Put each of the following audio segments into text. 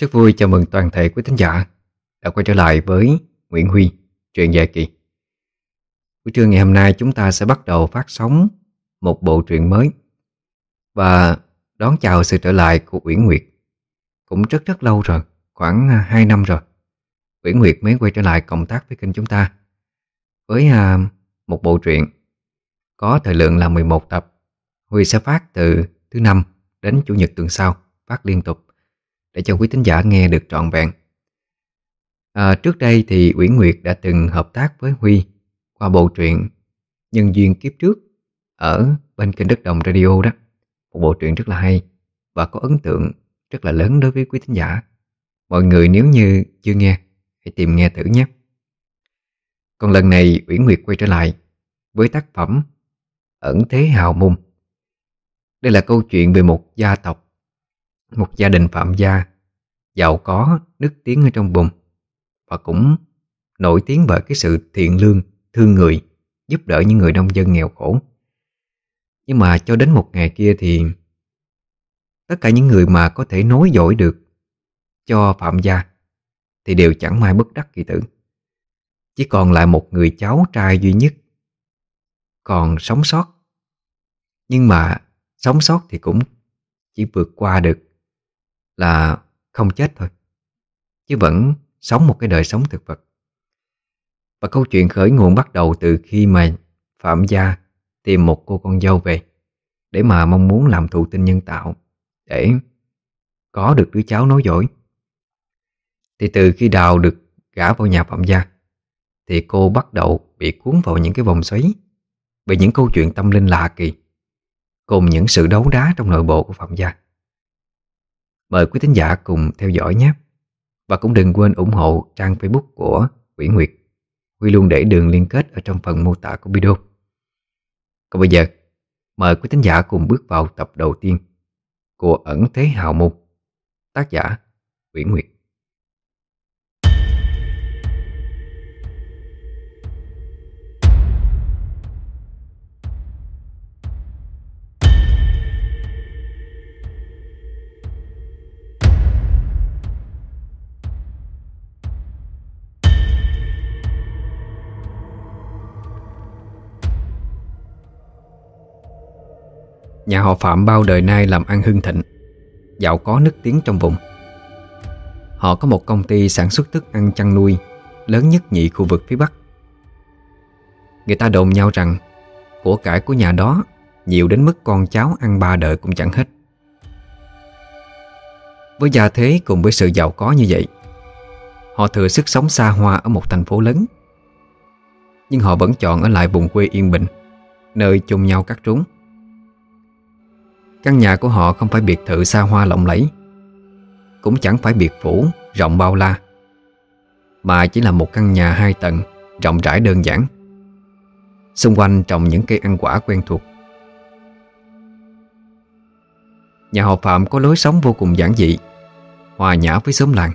Rất vui chào mừng toàn thể quý thính giả đã quay trở lại với Nguyễn Huy, truyện dài kỳ. Buổi trưa ngày hôm nay chúng ta sẽ bắt đầu phát sóng một bộ truyện mới và đón chào sự trở lại của Uyển Nguyệt. Cũng rất rất lâu rồi, khoảng 2 năm rồi. Uyển Nguyệt mới quay trở lại cộng tác với kênh chúng ta với à, một bộ truyện có thời lượng là 11 tập. Huy sẽ phát từ thứ năm đến chủ nhật tuần sau, phát liên tục để cho quý thính giả nghe được trọn vẹn. À, trước đây thì Uyển Nguyệt đã từng hợp tác với Huy qua bộ truyện Nhân duyên kiếp trước ở bên kênh Đất Đồng Radio đó. Một bộ truyện rất là hay và có ấn tượng rất là lớn đối với quý thính giả. Mọi người nếu như chưa nghe, hãy tìm nghe thử nhé. Còn lần này Uyển Nguyệt quay trở lại với tác phẩm Ẩn Thế Hào mung. Đây là câu chuyện về một gia tộc một gia đình phạm gia Giàu có, nức tiếng ở trong vùng. Và cũng nổi tiếng bởi cái sự thiện lương, thương người Giúp đỡ những người nông dân nghèo khổ. Nhưng mà cho đến một ngày kia thì Tất cả những người mà có thể nối dõi được Cho phạm gia Thì đều chẳng may bất đắc kỳ tử. Chỉ còn lại một người cháu trai duy nhất Còn sống sót. Nhưng mà sống sót thì cũng chỉ vượt qua được là không chết thôi, Chứ vẫn sống một cái đời sống thực vật. Và câu chuyện khởi nguồn bắt đầu từ khi mà Phạm Gia tìm một cô con dâu về Để mà mong muốn làm thụ tinh nhân tạo Để có được đứa cháu nói dối. Thì từ khi đào được gả vào nhà Phạm Gia, Thì cô bắt đầu bị cuốn vào những cái vòng xoáy Bởi những câu chuyện tâm linh lạ kỳ, Cùng những sự đấu đá trong nội bộ của Phạm Gia. Mời quý thính giả cùng theo dõi nhé. Và cũng đừng quên ủng hộ trang Facebook của Nguyễn Nguyệt. Huy luôn để đường liên kết ở trong phần mô tả của video. Còn bây giờ, mời quý thính giả cùng bước vào tập đầu tiên của Ẩn Thế Hào Môn, tác giả Nguyễn Nguyệt. Nhà họ Phạm bao đời nay làm ăn hưng thịnh. Giàu có nức tiếng trong vùng. Họ có một công ty sản xuất thức ăn chăn nuôi, Lớn nhất nhị khu vực phía Bắc. Người ta đồn nhau rằng, Của cải của nhà đó Nhiều đến mức con cháu ăn ba đời cũng chẳng hết. Với gia thế cùng với sự giàu có như vậy, Họ thừa sức sống xa hoa ở một thành phố lớn. Nhưng họ vẫn chọn ở lại vùng quê yên bình, Nơi chung nhau cắt trúng Căn nhà của họ không phải biệt thự xa hoa lộng lẫy, Cũng chẳng phải biệt phủ rộng bao la. Mà chỉ là một căn nhà hai tầng, Rộng rãi đơn giản, Xung quanh trồng những cây ăn quả quen thuộc. Nhà họ Phạm có lối sống vô cùng giản dị, Hòa nhã với xóm làng.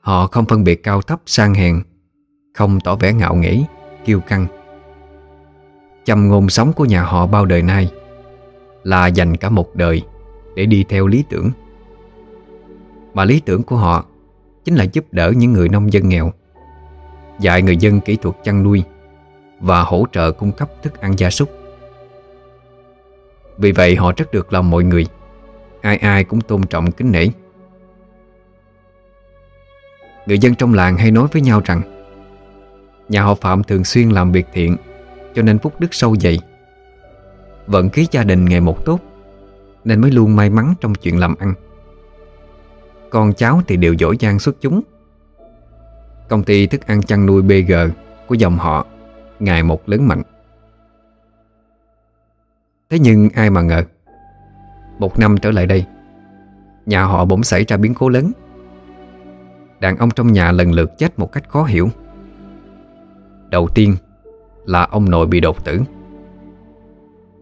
Họ không phân biệt cao thấp, sang hèn, Không tỏ vẻ ngạo nghễ, Kiêu căng. Châm ngôn sống của nhà họ bao đời nay là dành cả một đời để đi theo lý tưởng. Mà lý tưởng của họ chính là giúp đỡ những người nông dân nghèo, dạy người dân kỹ thuật chăn nuôi và hỗ trợ cung cấp thức ăn gia súc. Vì vậy họ rất được lòng mọi người, ai ai cũng tôn trọng kính nể. Người dân trong làng hay nói với nhau rằng Nhà họ Phạm thường xuyên làm việc thiện Cho nên phúc đức sâu dày Vận khí gia đình ngày một tốt, Nên mới luôn may mắn trong chuyện làm ăn. Con cháu thì đều giỏi giang xuất chúng. Công ty thức ăn chăn nuôi BG của dòng họ Ngày một lớn mạnh. Thế nhưng ai mà ngờ, Một năm trở lại đây, Nhà họ bỗng xảy ra biến cố lớn. Đàn ông trong nhà lần lượt chết một cách khó hiểu. Đầu tiên là ông nội bị đột tử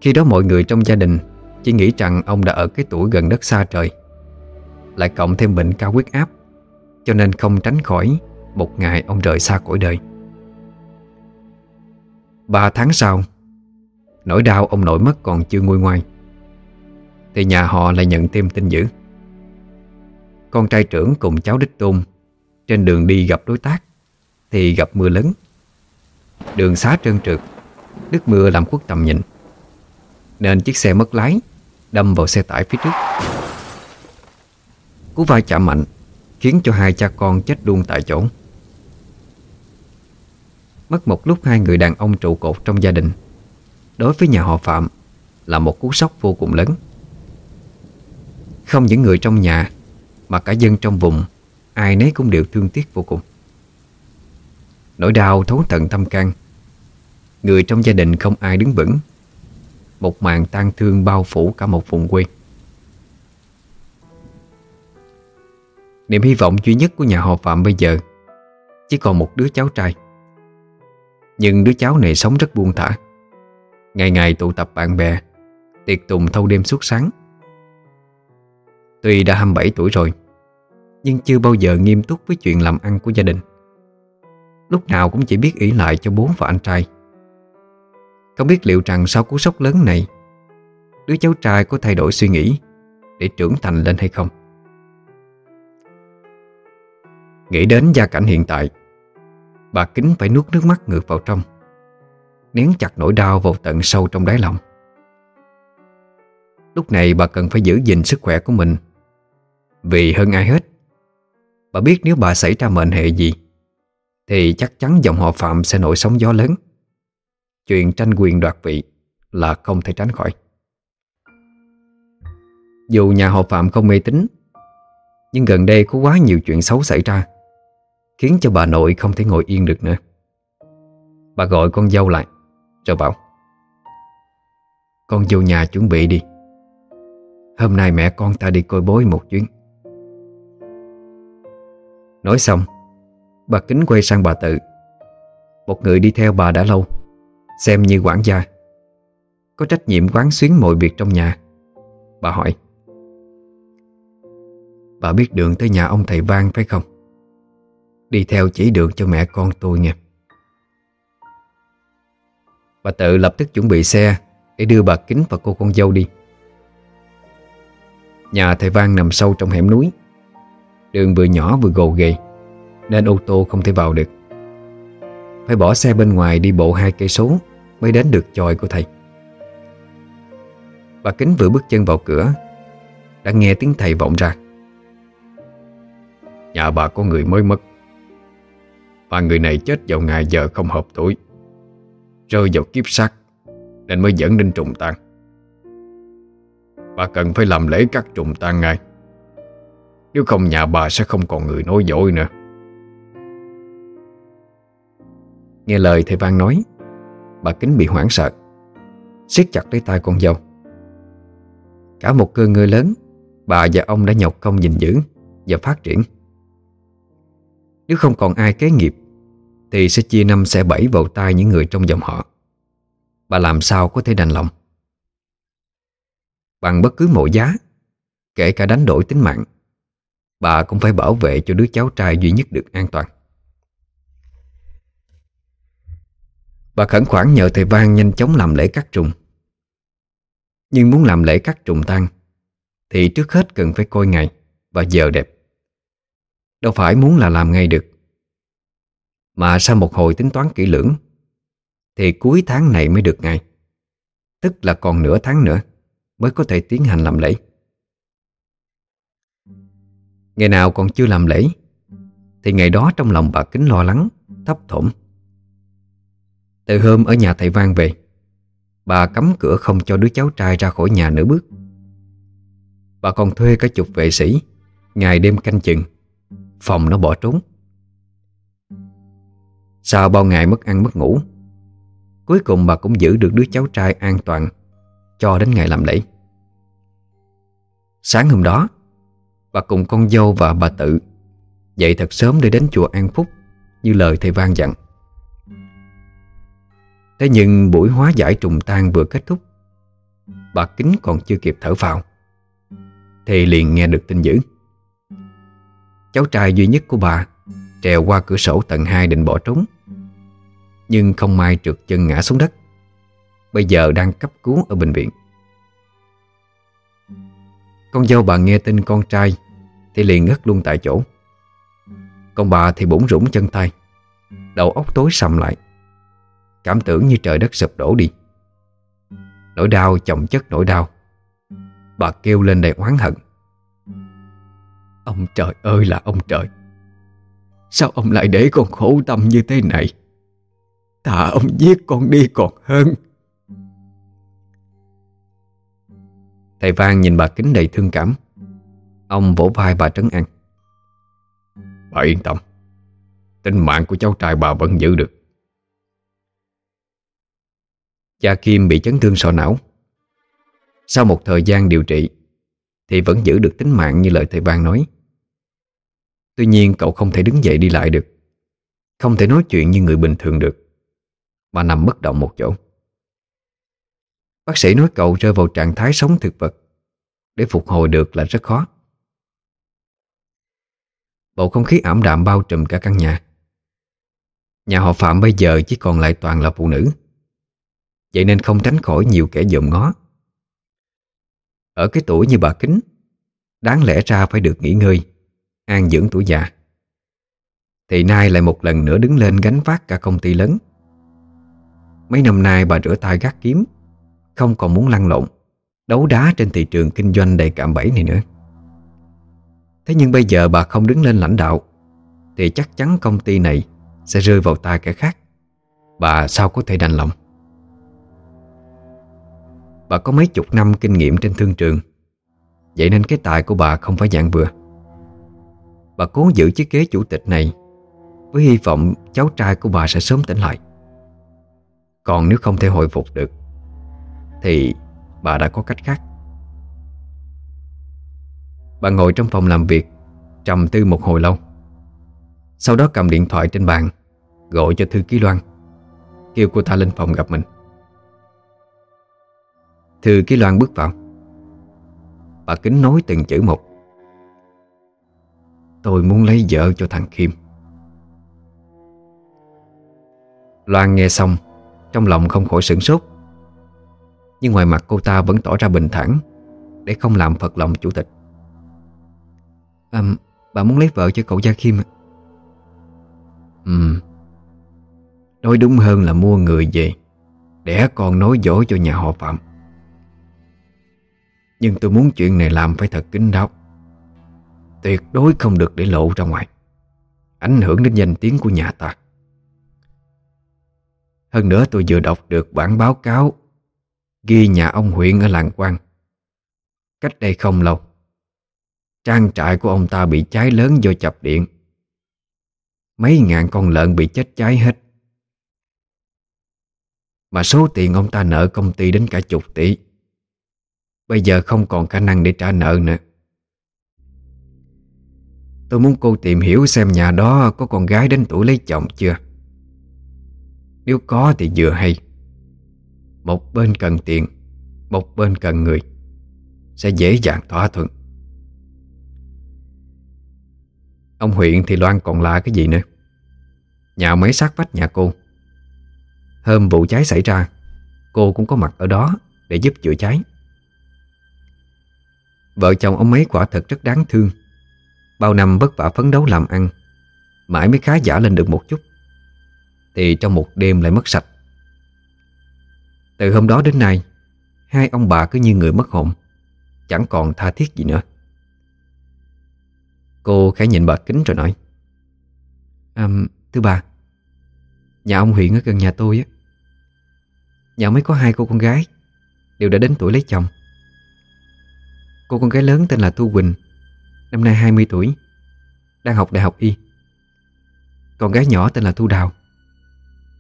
khi đó mọi người trong gia đình Chỉ nghĩ rằng ông đã ở cái tuổi gần đất xa trời. Lại cộng thêm bệnh cao huyết áp, Cho nên không tránh khỏi Một ngày ông rời xa cõi đời. Ba tháng sau, Nỗi đau ông nội mất còn chưa nguôi ngoai. Thì nhà họ lại nhận thêm tin dữ. Con trai trưởng cùng cháu đích tôn Trên đường đi gặp đối tác Thì gặp mưa lớn. Đường xá trơn trượt, Nước mưa làm khuất tầm nhìn. Nên chiếc xe mất lái Đâm vào xe tải phía trước. Cú va chạm mạnh Khiến cho hai cha con chết luôn tại chỗ. Mất một lúc hai người đàn ông trụ cột trong gia đình. Đối với nhà họ Phạm Là một cú sốc vô cùng lớn. Không những người trong nhà Mà cả dân trong vùng, Ai nấy cũng đều thương tiếc vô cùng. Nỗi đau thấu tận tâm can, Người trong gia đình không ai đứng vững. Một màn tan thương bao phủ cả một vùng quê. Niềm hy vọng duy nhất của nhà họ Phạm bây giờ Chỉ còn một đứa cháu trai. Nhưng đứa cháu này sống rất buông thả. Ngày ngày tụ tập bạn bè, Tiệc tùng thâu đêm suốt sáng. Tuy đã 27 tuổi rồi, Nhưng chưa bao giờ nghiêm túc với chuyện làm ăn của gia đình. Lúc nào cũng chỉ biết ỷ lại cho bố và anh trai. Không biết liệu rằng sau cú sốc lớn này, Đứa cháu trai có thay đổi suy nghĩ Để trưởng thành lên hay không? Nghĩ đến gia cảnh hiện tại, Bà Kính phải nuốt nước mắt ngược vào trong, Nén chặt nỗi đau vào tận sâu trong đáy lòng. Lúc này bà cần phải giữ gìn sức khỏe của mình, Vì hơn ai hết, Bà biết nếu bà xảy ra mệnh hệ gì, Thì chắc chắn dòng họ Phạm sẽ nổi sóng gió lớn. Chuyện tranh quyền đoạt vị Là không thể tránh khỏi. Dù nhà họ Phạm không mê tín, Nhưng gần đây có quá nhiều chuyện xấu xảy ra, Khiến cho bà nội không thể ngồi yên được nữa. Bà gọi con dâu lại, Rồi bảo, Con vô nhà chuẩn bị đi. Hôm nay mẹ con ta đi coi bối một chuyến. Nói xong, Bà kính quay sang bà tự. Một người đi theo bà đã lâu. Xem như quản gia. Có trách nhiệm quán xuyến mọi việc trong nhà. Bà hỏi, Bà biết đường tới nhà ông thầy Vang phải không? Đi theo chỉ đường cho mẹ con tôi nha Bà tự lập tức chuẩn bị xe Để đưa bà Kính và cô con dâu đi. Nhà thầy Vang nằm sâu trong hẻm núi. Đường vừa nhỏ vừa gồ ghề, Nên ô tô không thể vào được. Phải bỏ xe bên ngoài đi bộ hai cây số Mới đến được chòi của thầy. Bà Kính vừa bước chân vào cửa, Đã nghe tiếng thầy vọng ra. Nhà bà có người mới mất. Và người này chết vào ngày giờ không hợp tuổi. Rơi vào kiếp sát Nên mới dẫn đến trùng tang. Bà cần phải làm lễ cắt trùng tang ngay. Nếu không nhà bà sẽ không còn người nói dối nữa. Nghe lời thầy Vang nói, Bà Kính bị hoảng sợ, siết chặt lấy tay con dâu. Cả một cơ ngơi lớn, Bà và ông đã nhọc công gìn giữ Và phát triển. Nếu không còn ai kế nghiệp, Thì sẽ chia năm sẽ bảy vào tay những người trong dòng họ. Bà làm sao có thể đành lòng? Bằng bất cứ mọi giá, Kể cả đánh đổi tính mạng, Bà cũng phải bảo vệ cho đứa cháu trai duy nhất được an toàn. Bà khẩn khoản nhờ thầy Vang nhanh chóng làm lễ cắt trùng. Nhưng muốn làm lễ cắt trùng tăng Thì trước hết cần phải coi ngày và giờ đẹp. Đâu phải muốn là làm ngay được. Mà sau một hồi tính toán kỹ lưỡng, Thì cuối tháng này mới được ngày. Tức là còn nửa tháng nữa Mới có thể tiến hành làm lễ. Ngày nào còn chưa làm lễ, Thì ngày đó trong lòng bà kính lo lắng, Thấp thỏm. Từ hôm ở nhà thầy Vang về, Bà cấm cửa không cho đứa cháu trai ra khỏi nhà nửa bước. Bà còn thuê cả chục vệ sĩ, Ngày đêm canh chừng, Phòng nó bỏ trốn. Sau bao ngày mất ăn mất ngủ, Cuối cùng bà cũng giữ được đứa cháu trai an toàn Cho đến ngày làm lễ. Sáng hôm đó, Bà cùng con dâu và bà tự Dậy thật sớm để đến chùa An Phúc Như lời thầy vang dặn. Thế nhưng buổi hóa giải trùng tan vừa kết thúc, Bà Kính còn chưa kịp thở phào. Thì liền nghe được tin dữ. Cháu trai duy nhất của bà Trèo qua cửa sổ tầng 2 định bỏ trốn, Nhưng không may trượt chân ngã xuống đất. Bây giờ đang cấp cứu ở bệnh viện. Con dâu bà nghe tin con trai, Thì liền ngất luôn tại chỗ. Còn bà thì bủng rủng chân tay, Đầu óc tối sầm lại. Cảm tưởng như trời đất sụp đổ đi. Nỗi đau chồng chất nỗi đau. Bà kêu lên đầy oán hận. Ông trời ơi là ông trời. Sao ông lại để con khổ tâm như thế này? Thà ông giết con đi còn hơn. Thầy Vang nhìn bà kính đầy thương cảm. Ông vỗ vai bà trấn an. Bà yên tâm. Tính mạng của cháu trai bà vẫn giữ được. Cha Kim bị chấn thương sọ não. Sau một thời gian điều trị, Thì vẫn giữ được tính mạng như lời thầy Vang nói. Tuy nhiên, cậu không thể đứng dậy đi lại được. Không thể nói chuyện như người bình thường được. Mà nằm bất động một chỗ. Bác sĩ nói cậu rơi vào trạng thái sống thực vật. Để phục hồi được là rất khó. Bầu không khí ảm đạm bao trùm cả căn nhà. Nhà họ Phạm bây giờ chỉ còn lại toàn là phụ nữ. Vậy nên không tránh khỏi nhiều kẻ dòm ngó. Ở cái tuổi như bà Kính, Đáng lẽ ra phải được nghỉ ngơi, An dưỡng tuổi già. Thì nay lại một lần nữa đứng lên gánh vác cả công ty lớn. Mấy năm nay bà rửa tay gác kiếm, Không còn muốn lăn lộn, Đấu đá trên thị trường kinh doanh đầy cạm bẫy này nữa. Thế nhưng bây giờ bà không đứng lên lãnh đạo, Thì chắc chắn công ty này Sẽ rơi vào tay kẻ khác. Bà sao có thể đành lòng? Bà có mấy chục năm kinh nghiệm trên thương trường. Vậy nên cái tài của bà không phải dạng vừa. Bà cố giữ chiếc ghế chủ tịch này Với hy vọng cháu trai của bà sẽ sớm tỉnh lại. Còn nếu không thể hồi phục được, Thì bà đã có cách khác. Bà ngồi trong phòng làm việc, Trầm tư một hồi lâu. Sau đó cầm điện thoại trên bàn, Gọi cho thư ký Loan, Kêu cô ta lên phòng gặp mình. Thư ký Loan bước vào. Bà kính nói từng chữ một. Tôi muốn lấy vợ cho thằng Kim. Loan nghe xong Trong lòng không khỏi sửng sốt. Nhưng ngoài mặt cô ta vẫn tỏ ra bình thản Để không làm phật lòng chủ tịch. À, Bà muốn lấy vợ cho cậu Gia Kim Ừ Nói đúng hơn là mua người về Đẻ con nói dỗ cho nhà họ Phạm. Nhưng tôi muốn chuyện này làm phải thật kín đáo. Tuyệt đối không được để lộ ra ngoài. Ảnh hưởng đến danh tiếng của nhà ta. Hơn nữa tôi vừa đọc được bản báo cáo Ghi nhà ông huyện ở làng quan Cách đây không lâu, Trang trại của ông ta bị cháy lớn do chập điện. Mấy ngàn con lợn bị chết cháy hết. Mà số tiền ông ta nợ công ty đến cả chục tỷ. Bây giờ không còn khả năng để trả nợ nữa. Tôi muốn cô tìm hiểu xem nhà đó có con gái đến tuổi lấy chồng chưa. Nếu có thì vừa hay. Một bên cần tiền, Một bên cần người. Sẽ dễ dàng thỏa thuận. Ông huyện thì loan còn là cái gì nữa? Nhà máy sát vách nhà cô. Hôm vụ cháy xảy ra, Cô cũng có mặt ở đó Để giúp chữa cháy. Vợ chồng ông ấy quả thật rất đáng thương. Bao năm vất vả phấn đấu làm ăn Mãi mới khá giả lên được một chút. Thì trong một đêm lại mất sạch. Từ hôm đó đến nay Hai ông bà cứ như người mất hồn Chẳng còn tha thiết gì nữa. Cô khẽ nhìn bà kính rồi nói à, Thưa bà Nhà ông huyện ở gần nhà tôi á. Nhà mới có hai cô con gái Đều đã đến tuổi lấy chồng. Cô con gái lớn tên là Thu Quỳnh, Năm nay 20 tuổi, Đang học đại học y. Còn gái nhỏ tên là Thu Đào,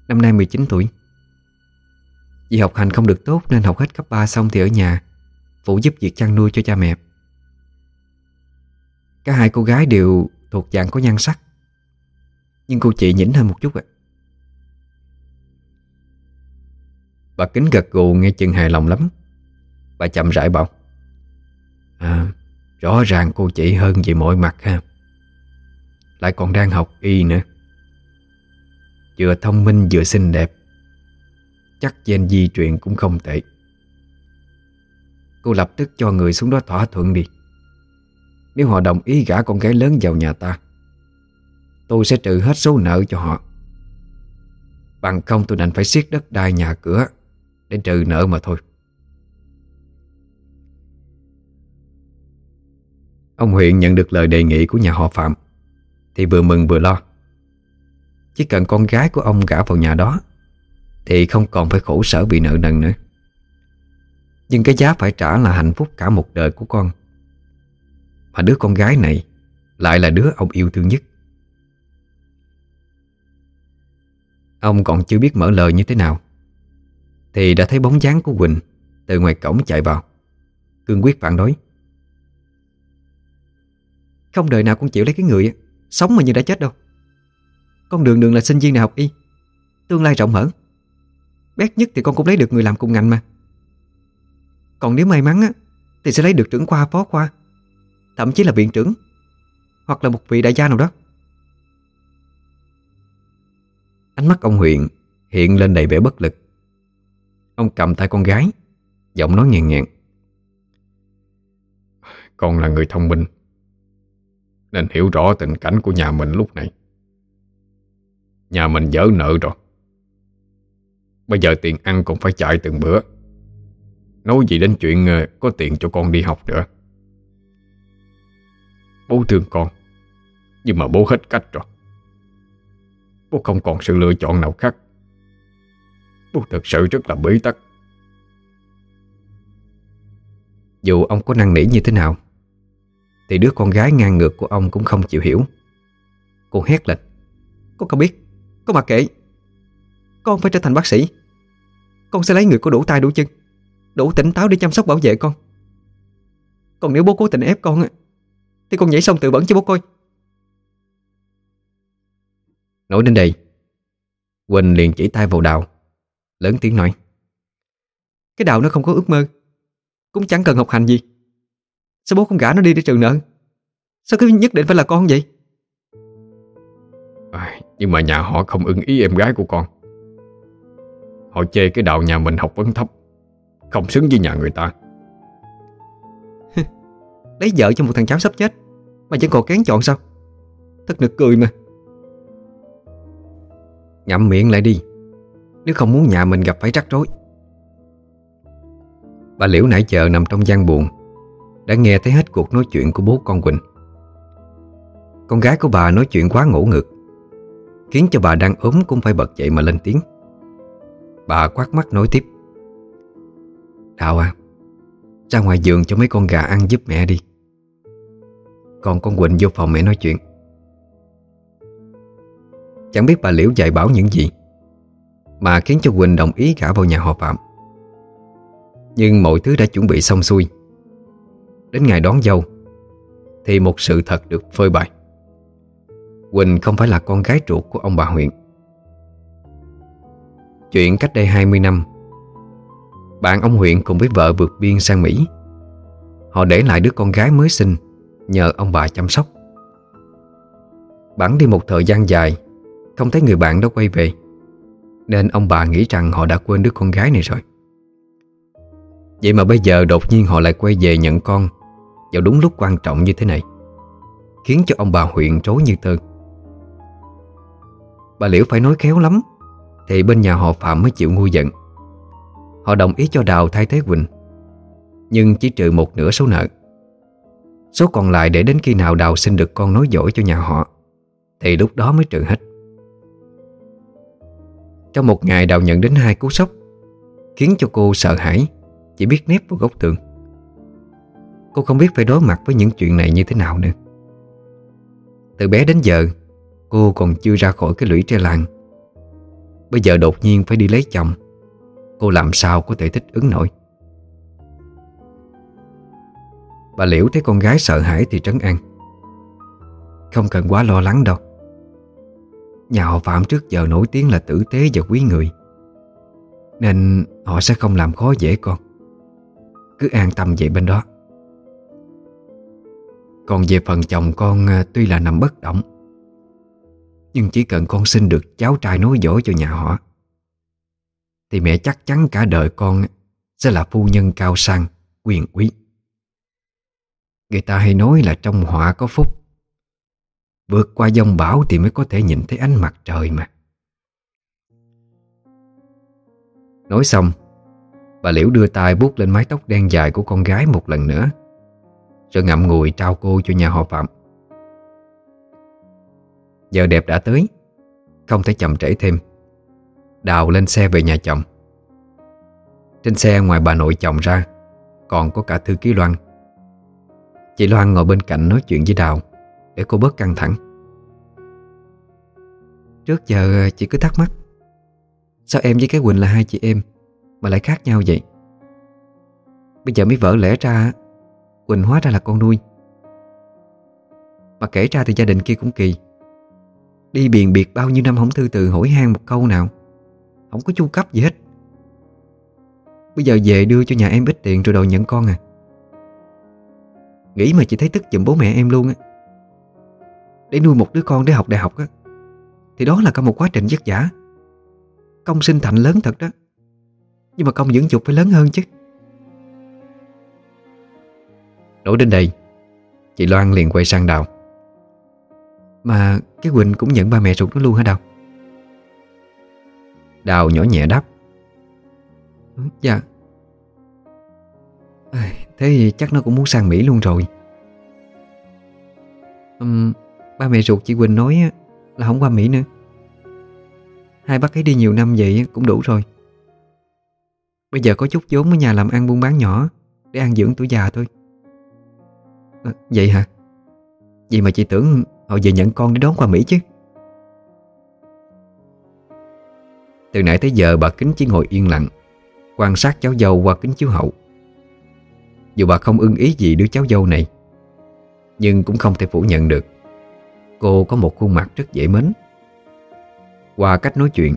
Năm nay 19 tuổi. Vì học hành không được tốt Nên học hết cấp 3 xong thì ở nhà, Phụ giúp việc chăn nuôi cho cha mẹ. Cả hai cô gái đều thuộc dạng có nhan sắc, Nhưng cô chị nhỉnh hơn một chút ạ. Bà kính gật gù nghe chừng hài lòng lắm. Bà chậm rãi bảo À Rõ ràng cô chị hơn về mọi mặt ha. Lại còn đang học y nữa. Vừa thông minh vừa xinh đẹp. Chắc gen di truyền cũng không tệ. Cô lập tức cho người xuống đó thỏa thuận đi. Nếu họ đồng ý gả con gái lớn vào nhà ta, Tôi sẽ trừ hết số nợ cho họ. Bằng không tôi đành phải siết đất đai nhà cửa Để trừ nợ mà thôi. Ông huyện nhận được lời đề nghị của nhà họ Phạm, Thì vừa mừng vừa lo. Chỉ cần con gái của ông gả vào nhà đó, Thì không còn phải khổ sở bị nợ nần nữa. Nhưng cái giá phải trả là hạnh phúc cả một đời của con. Mà đứa con gái này Lại là đứa ông yêu thương nhất. Ông còn chưa biết mở lời như thế nào, Thì đã thấy bóng dáng của Quỳnh Từ ngoài cổng chạy vào. Cương quyết phản đối. Không đời nào con chịu lấy cái người Sống mà như đã chết đâu. Con đường đường là sinh viên đại học y. Tương lai rộng mở. Bét nhất thì con cũng lấy được người làm cùng ngành mà. Còn nếu may mắn á, Thì sẽ lấy được trưởng khoa, phó khoa. Thậm chí là viện trưởng. Hoặc là một vị đại gia nào đó. Ánh mắt ông Huyện hiện lên đầy vẻ bất lực. Ông cầm tay con gái, Giọng nói nghẹn nghẹn. Con là người thông minh. Nên hiểu rõ tình cảnh của nhà mình lúc này. Nhà mình dở nợ rồi. Bây giờ tiền ăn còn phải chạy từng bữa. Nói gì đến chuyện ờ, có tiền cho con đi học nữa. Bố thương con, Nhưng mà bố hết cách rồi. Bố không còn sự lựa chọn nào khác. Bố thật sự rất là bế tắc. Dù ông có năng nỉ như thế nào thì đứa con gái ngang ngược của ông cũng không chịu hiểu. Cô hét lên Con không biết Con mặc kệ. Con phải trở thành bác sĩ. Con sẽ lấy người có đủ tay đủ chân, Đủ tỉnh táo để chăm sóc bảo vệ con. Còn nếu bố cố tình ép con Thì con nhảy sông tự bẩn cho bố coi. Nói đến đây, Quỳnh liền chỉ tay vào Đào, Lớn tiếng nói, Cái Đào nó không có ước mơ, Cũng chẳng cần học hành gì. Sao bố không gả nó đi để trừ nợ? Sao cứ nhất định phải là con vậy? À, Nhưng mà nhà họ không ưng ý em gái của con. Họ chê cái Đào nhà mình học vấn thấp Không xứng với nhà người ta. Lấy vợ cho một thằng cháu sắp chết Mà vẫn còn kén chọn sao? Thật nực cười mà. Ngậm miệng lại đi Nếu không muốn nhà mình gặp phải rắc rối. Bà Liễu nãy chờ nằm trong gian buồn đã nghe thấy hết cuộc nói chuyện của bố con Quỳnh. Con gái của bà nói chuyện quá ngủ ngực Khiến cho bà đang ốm cũng phải bật dậy mà lên tiếng. Bà quát mắt nói tiếp. Đào à Ra ngoài giường cho mấy con gà ăn giúp mẹ đi. Còn con Quỳnh vô phòng mẹ nói chuyện. Chẳng biết bà Liễu dạy bảo những gì Mà khiến cho Quỳnh đồng ý gả vào nhà họ Phạm. Nhưng mọi thứ đã chuẩn bị xong xuôi. Đến ngày đón dâu, Thì một sự thật được phơi bày. Quỳnh không phải là con gái ruột của ông bà huyện Chuyện cách đây 20 năm, Bạn ông huyện cùng với vợ vượt biên sang Mỹ. Họ để lại đứa con gái mới sinh Nhờ ông bà chăm sóc. Bắn đi một thời gian dài, không thấy người bạn đó quay về, Nên ông bà nghĩ rằng họ đã quên đứa con gái này rồi. Vậy mà bây giờ đột nhiên họ lại quay về nhận con vào đúng lúc quan trọng như thế này, Khiến cho ông bà huyện trối như tơ. Bà Liễu phải nói khéo lắm, Thì bên nhà họ Phạm mới chịu ngu giận. Họ đồng ý cho Đào thay thế Quỳnh, Nhưng chỉ trừ một nửa số nợ. Số còn lại để đến khi nào Đào sinh được con nối dõi cho nhà họ, Thì lúc đó mới trừ hết. Trong một ngày Đào nhận đến hai cú sốc, Khiến cho cô sợ hãi, Chỉ biết nép vào góc tường. Cô không biết phải đối mặt với những chuyện này như thế nào nữa. Từ bé đến giờ, Cô còn chưa ra khỏi cái lũy tre làng. Bây giờ đột nhiên phải đi lấy chồng. Cô làm sao có thể thích ứng nổi? Bà Liễu thấy con gái sợ hãi thì trấn an. Không cần quá lo lắng đâu. Nhà họ Phạm trước giờ nổi tiếng là tử tế và quý người. Nên họ sẽ không làm khó dễ con. Cứ an tâm vậy bên đó. Còn về phần chồng con à, tuy là nằm bất động Nhưng chỉ cần con xin được cháu trai nối dõi cho nhà họ Thì mẹ chắc chắn cả đời con sẽ là phu nhân cao sang, quyền quý. Người ta hay nói là trong họa có phúc Vượt qua dông bão thì mới có thể nhìn thấy ánh mặt trời mà. Nói xong Bà Liễu đưa tay bút lên mái tóc đen dài của con gái một lần nữa. Rồi ngậm ngùi trao cô cho nhà họ Phạm. Giờ đẹp đã tới, Không thể chậm trễ thêm. Đào lên xe về nhà chồng. Trên xe ngoài bà nội chồng ra, Còn có cả thư ký Loan. Chị Loan ngồi bên cạnh nói chuyện với Đào, Để cô bớt căng thẳng. Trước giờ chị cứ thắc mắc, Sao em với cái Quỳnh là hai chị em Mà lại khác nhau vậy? Bây giờ mới vỡ lẽ ra Quỳnh hóa ra là con nuôi. Mà kể ra thì gia đình kia cũng kỳ. Đi biền biệt bao nhiêu năm không thư từ hỏi han một câu nào. Không có chu cấp gì hết. Bây giờ về đưa cho nhà em ít tiền rồi đòi nhận con à. Nghĩ mà chị thấy tức giùm bố mẹ em luôn á. Để nuôi một đứa con để học đại học á, Thì đó là cả một quá trình vất vả. Công sinh thành lớn thật đó. Nhưng mà công dưỡng dục phải lớn hơn chứ. Nói đến đây Chị Loan liền quay sang Đào. Mà cái Quỳnh cũng nhận ba mẹ ruột nó luôn hả Đào? Đào nhỏ nhẹ đáp. Dạ. Thế thì chắc nó cũng muốn sang Mỹ luôn rồi. Uhm, Ba mẹ ruột chị Quỳnh nói là không qua Mỹ nữa. Hai bác ấy đi nhiều năm vậy cũng đủ rồi. Bây giờ có chút vốn ở nhà làm ăn buôn bán nhỏ Để ăn dưỡng tuổi già thôi à, Vậy hả? Vậy mà chị tưởng họ về nhận con để đón qua Mỹ chứ. Từ nãy tới giờ bà Kính chỉ ngồi yên lặng Quan sát cháu dâu qua kính chiếu hậu. Dù bà không ưng ý gì đứa cháu dâu này Nhưng cũng không thể phủ nhận được. Cô có một khuôn mặt rất dễ mến. Qua cách nói chuyện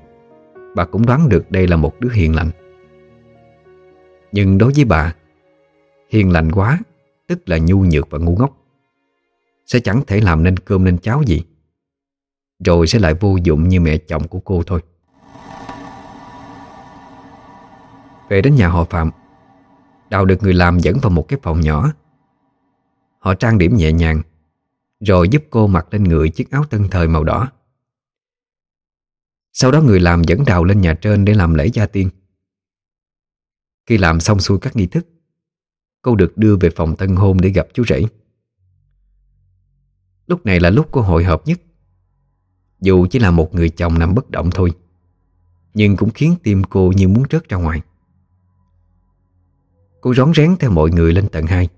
Bà cũng đoán được đây là một đứa hiền lành. Nhưng đối với bà Hiền lành quá. Tức là nhu nhược và ngu ngốc. Sẽ chẳng thể làm nên cơm nên cháo gì. Rồi sẽ lại vô dụng như mẹ chồng của cô thôi. Về đến nhà họ Phạm, Đào được người làm dẫn vào một cái phòng nhỏ. Họ trang điểm nhẹ nhàng, Rồi giúp cô mặc lên người chiếc áo tân thời màu đỏ. Sau đó người làm dẫn Đào lên nhà trên để làm lễ gia tiên. Khi làm xong xuôi các nghi thức Cô được đưa về phòng tân hôn để gặp chú rể. Lúc này là lúc cô hội hợp nhất. Dù chỉ là một người chồng nằm bất động thôi Nhưng cũng khiến tim cô như muốn rớt ra ngoài. Cô rón rén theo mọi người lên tầng 2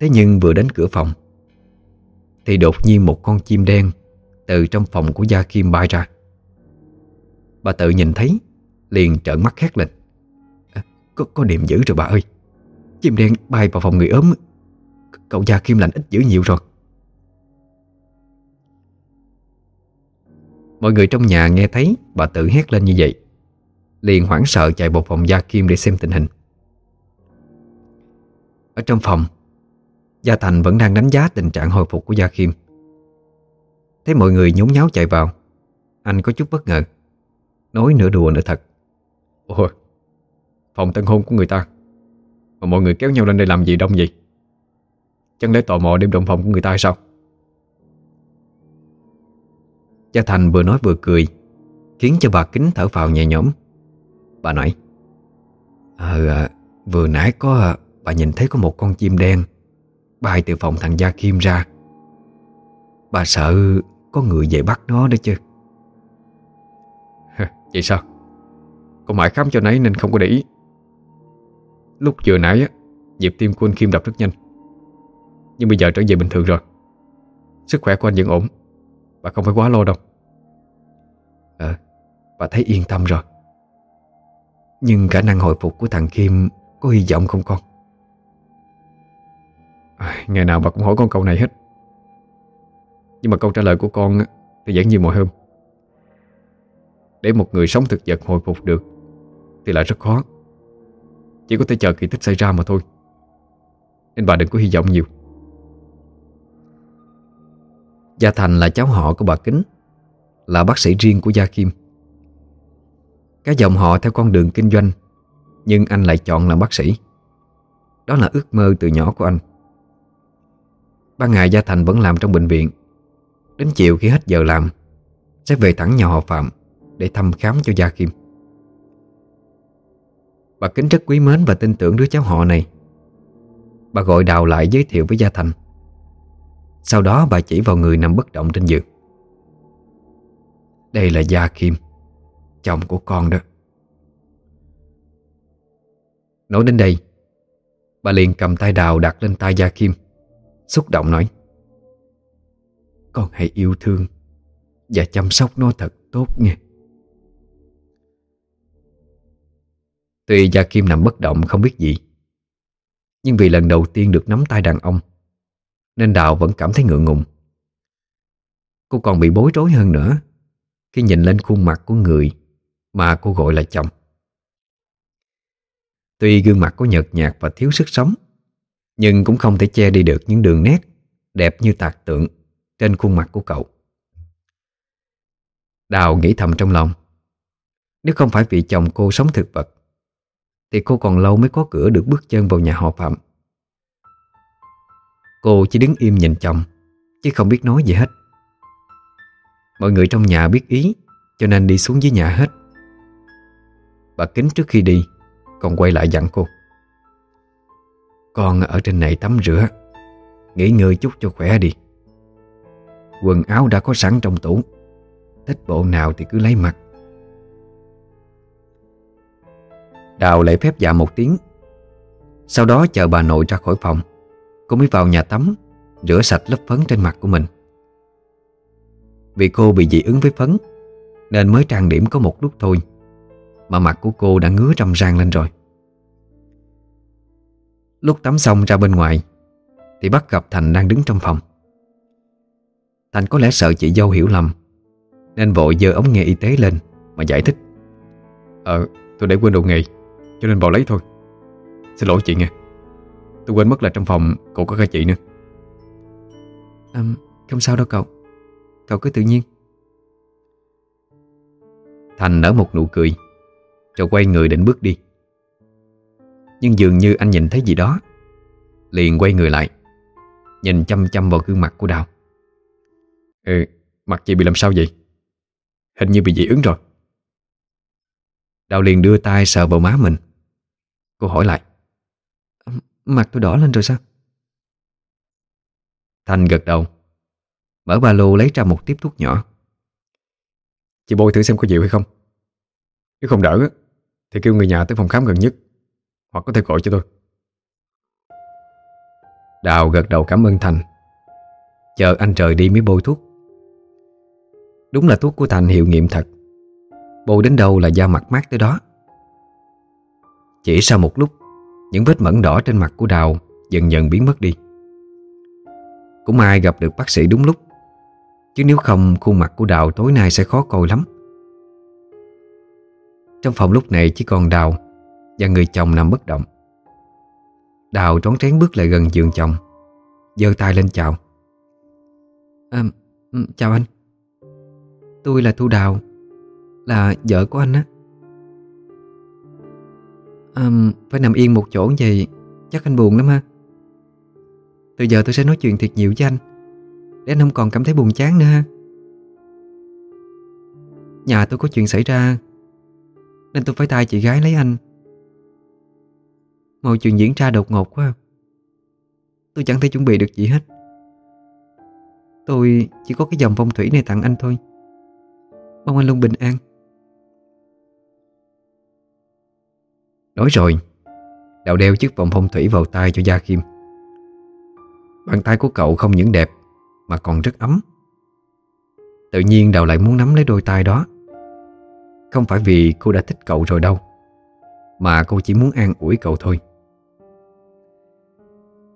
Thế nhưng vừa đến cửa phòng Thì đột nhiên một con chim đen Từ trong phòng của Gia Kim bay ra. Bà tự nhìn thấy Liền trợn mắt khét lên. À, có, có điểm dữ rồi bà ơi. Chim đen bay vào phòng người ốm. Cậu Gia Kim lạnh ít dữ nhiều rồi. Mọi người trong nhà nghe thấy bà tự hét lên như vậy. Liền hoảng sợ chạy vào phòng Gia Kim để xem tình hình. Ở trong phòng Gia Thành vẫn đang đánh giá tình trạng hồi phục của Gia Kim. Thấy mọi người nhốn nháo chạy vào Anh có chút bất ngờ. Nói nửa đùa nửa thật. Ôi, phòng tân hôn của người ta. Mà mọi người kéo nhau lên đây làm gì đông vậy? Chẳng lẽ tò mò đêm động phòng của người ta hay sao? Cha Thành vừa nói vừa cười Khiến cho bà kính thở phào nhẹ nhõm. Bà nói Ờ, ờ vừa nãy có ờ, Bà nhìn thấy có một con chim đen Bay từ phòng thằng Gia Kim ra. Bà sợ có người về bắt nó đó chứ. Vậy sao? Con mãi khám cho nấy nên không có để ý. Lúc vừa nãy á, Nhịp tim của anh Kim đập rất nhanh. Nhưng bây giờ trở về bình thường rồi. Sức khỏe của anh vẫn ổn Bà không phải quá lo đâu. Ờ Bà thấy yên tâm rồi. Nhưng khả năng hồi phục của thằng Kim Có hy vọng không con? Ngày nào bà cũng hỏi con câu này hết. Nhưng mà câu trả lời của con Thì vẫn như mọi hôm. Để một người sống thực vật hồi phục được Thì lại rất khó. Chỉ có thể chờ kỳ tích xảy ra mà thôi. Nên bà đừng có hy vọng nhiều. Gia Thành là cháu họ của bà Kính, Là bác sĩ riêng của Gia Kim. Cái dòng họ theo con đường kinh doanh, Nhưng anh lại chọn làm bác sĩ. Đó là ước mơ từ nhỏ của anh. Ban ngày Gia Thành vẫn làm trong bệnh viện. Đến chiều khi hết giờ làm, Sẽ về thẳng nhà họ Phạm Để thăm khám cho Gia Kim. Bà Kính rất quý mến và tin tưởng đứa cháu họ này. Bà gọi Đào lại giới thiệu với Gia Thành. Sau đó bà chỉ vào người nằm bất động trên giường. Đây là Gia Kim, Chồng của con đó. Nói đến đây, Bà liền cầm tay Đào đặt lên tay Gia Kim, Xúc động nói, Con hãy yêu thương Và chăm sóc nó thật tốt nha. Tuy Gia Kim nằm bất động không biết gì, Nhưng vì lần đầu tiên được nắm tay đàn ông, Nên Đào vẫn cảm thấy ngượng ngùng. Cô còn bị bối rối hơn nữa Khi nhìn lên khuôn mặt của người Mà cô gọi là chồng. Tuy gương mặt có nhợt nhạt và thiếu sức sống, Nhưng cũng không thể che đi được những đường nét Đẹp như tạc tượng Trên khuôn mặt của cậu. Đào nghĩ thầm trong lòng, Nếu không phải vì chồng cô sống thực vật thì cô còn lâu mới có cửa được bước chân vào nhà họ Phạm. Cô chỉ đứng im nhìn chồng, Chứ không biết nói gì hết. Mọi người trong nhà biết ý, Cho nên đi xuống dưới nhà hết. Bà Kính trước khi đi, Còn quay lại dặn cô. Con ở trên này tắm rửa, Nghỉ ngơi chút cho khỏe đi. Quần áo đã có sẵn trong tủ, Thích bộ nào thì cứ lấy mặc. Đào lễ phép dạ một tiếng. Sau đó chờ bà nội ra khỏi phòng, Cô mới vào nhà tắm, Rửa sạch lớp phấn trên mặt của mình. Vì cô bị dị ứng với phấn, Nên mới trang điểm có một lúc thôi, Mà mặt của cô đã ngứa râm ran lên rồi. Lúc tắm xong ra bên ngoài, Thì bắt gặp Thành đang đứng trong phòng. Thành có lẽ sợ chị dâu hiểu lầm, Nên vội dơ ống nghe y tế lên Mà giải thích. Ờ tôi để quên đồ nghề. Cho nên vào lấy thôi. Xin lỗi chị nha Tôi quên mất là trong phòng cậu có cả chị nữa. À, Không sao đâu cậu. Cậu cứ tự nhiên. Thành nở một nụ cười. Rồi quay người định bước đi. Nhưng dường như anh nhìn thấy gì đó. Liền quay người lại. Nhìn chăm chăm vào gương mặt của Đào. Ừ, mặt chị bị làm sao vậy? Hình như bị dị ứng rồi. Đào liền đưa tay sờ vào má mình Cô hỏi lại. Mặt tôi đỏ lên rồi sao? Thành gật đầu. Mở ba lô lấy ra một tiếp thuốc nhỏ. Chị bôi thử xem có dịu hay không. Nếu không đỡ, Thì kêu người nhà tới phòng khám gần nhất, Hoặc có thể gọi cho tôi. Đào gật đầu cảm ơn Thành. Chờ anh trời đi mới bôi thuốc. Đúng là thuốc của Thành hiệu nghiệm thật. Bôi đến đâu là da mặt mát tới đó. Chỉ sau một lúc những vết mẩn đỏ trên mặt của Đào Dần dần biến mất đi. Cũng may gặp được bác sĩ đúng lúc Chứ nếu không khuôn mặt của Đào tối nay sẽ khó coi lắm. Trong phòng lúc này chỉ còn Đào Và người chồng nằm bất động. Đào trón trén bước lại gần giường chồng giơ tay lên chào. À, Chào anh. Tôi là Thu Đào Là vợ của anh á à, Phải nằm yên một chỗ vậy Chắc anh buồn lắm ha. Từ giờ tôi sẽ nói chuyện thiệt nhiều với anh Để anh không còn cảm thấy buồn chán nữa ha. Nhà tôi có chuyện xảy ra Nên tôi phải tay chị gái lấy anh. Mọi chuyện diễn ra đột ngột quá. Tôi chẳng thể chuẩn bị được gì hết. Tôi chỉ có cái dòng phong thủy này tặng anh thôi. Mong anh luôn bình an. Nói rồi, Đào đeo chiếc vòng phong thủy vào tay cho Gia Kim. Bàn tay của cậu không những đẹp, Mà còn rất ấm. Tự nhiên Đào lại muốn nắm lấy đôi tay đó. Không phải vì cô đã thích cậu rồi đâu, Mà cô chỉ muốn an ủi cậu thôi.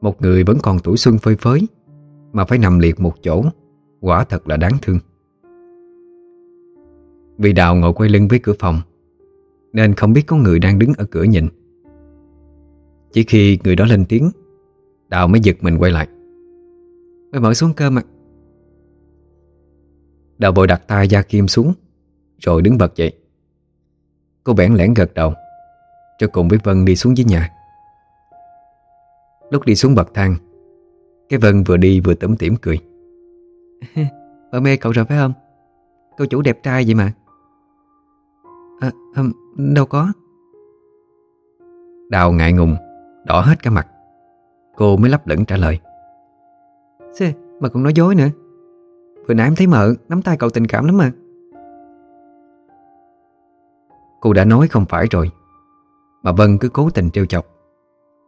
Một người vẫn còn tuổi xuân phơi phới, Mà phải nằm liệt một chỗ, Quả thật là đáng thương. Vì Đào ngồi quay lưng với cửa phòng nên không biết có người đang đứng ở cửa nhìn. Chỉ khi người đó lên tiếng, Đào mới giật mình quay lại. Mày mở xuống cơm ạ. Đào bồi đặt tay Gia Kim xuống, Rồi đứng bật dậy. Cô bẽn lẽn gật đầu, Cho cùng với Vân đi xuống dưới nhà. Lúc đi xuống bậc thang, Cái Vân vừa đi vừa tấm tỉm cười. Ở mê cậu rồi phải không? Cô chủ đẹp trai vậy mà à, à, Đâu có. Đào ngại ngùng Đỏ hết cả mặt. Cô mới lấp lửng trả lời. Xê, mà còn nói dối nữa. Vừa nãy em thấy mợ Nắm tay cậu tình cảm lắm mà. Cô đã nói không phải rồi. Mà Vân cứ cố tình trêu chọc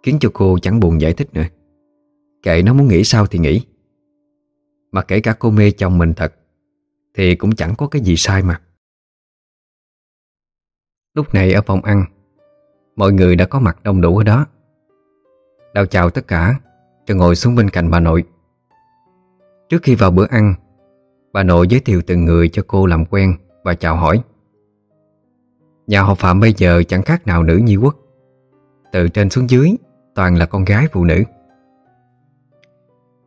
Khiến cho cô chẳng buồn giải thích nữa. Kệ nó muốn nghĩ sao thì nghĩ. Mà kể cả cô mê chồng mình thật Thì cũng chẳng có cái gì sai mà Lúc này ở phòng ăn, Mọi người đã có mặt đông đủ ở đó. Đào chào tất cả Rồi ngồi xuống bên cạnh bà nội. Trước khi vào bữa ăn, Bà nội giới thiệu từng người cho cô làm quen Và chào hỏi. Nhà họ Phạm bây giờ chẳng khác nào nữ nhi quốc. Từ trên xuống dưới, Toàn là con gái phụ nữ.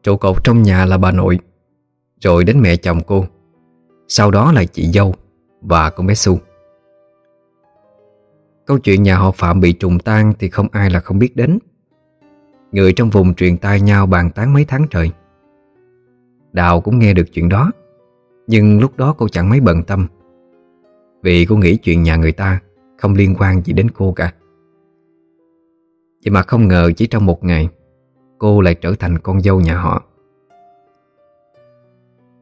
Trụ cột trong nhà là bà nội, Rồi đến mẹ chồng cô. Sau đó là chị dâu Và con bé Su Câu chuyện nhà họ Phạm bị trùng tan Thì không ai là không biết đến. Người trong vùng truyền tai nhau bàn tán mấy tháng trời. Đào cũng nghe được chuyện đó, Nhưng lúc đó cô chẳng mấy bận tâm. Vì cô nghĩ chuyện nhà người ta Không liên quan gì đến cô cả. Vậy mà không ngờ chỉ trong một ngày, Cô lại trở thành con dâu nhà họ.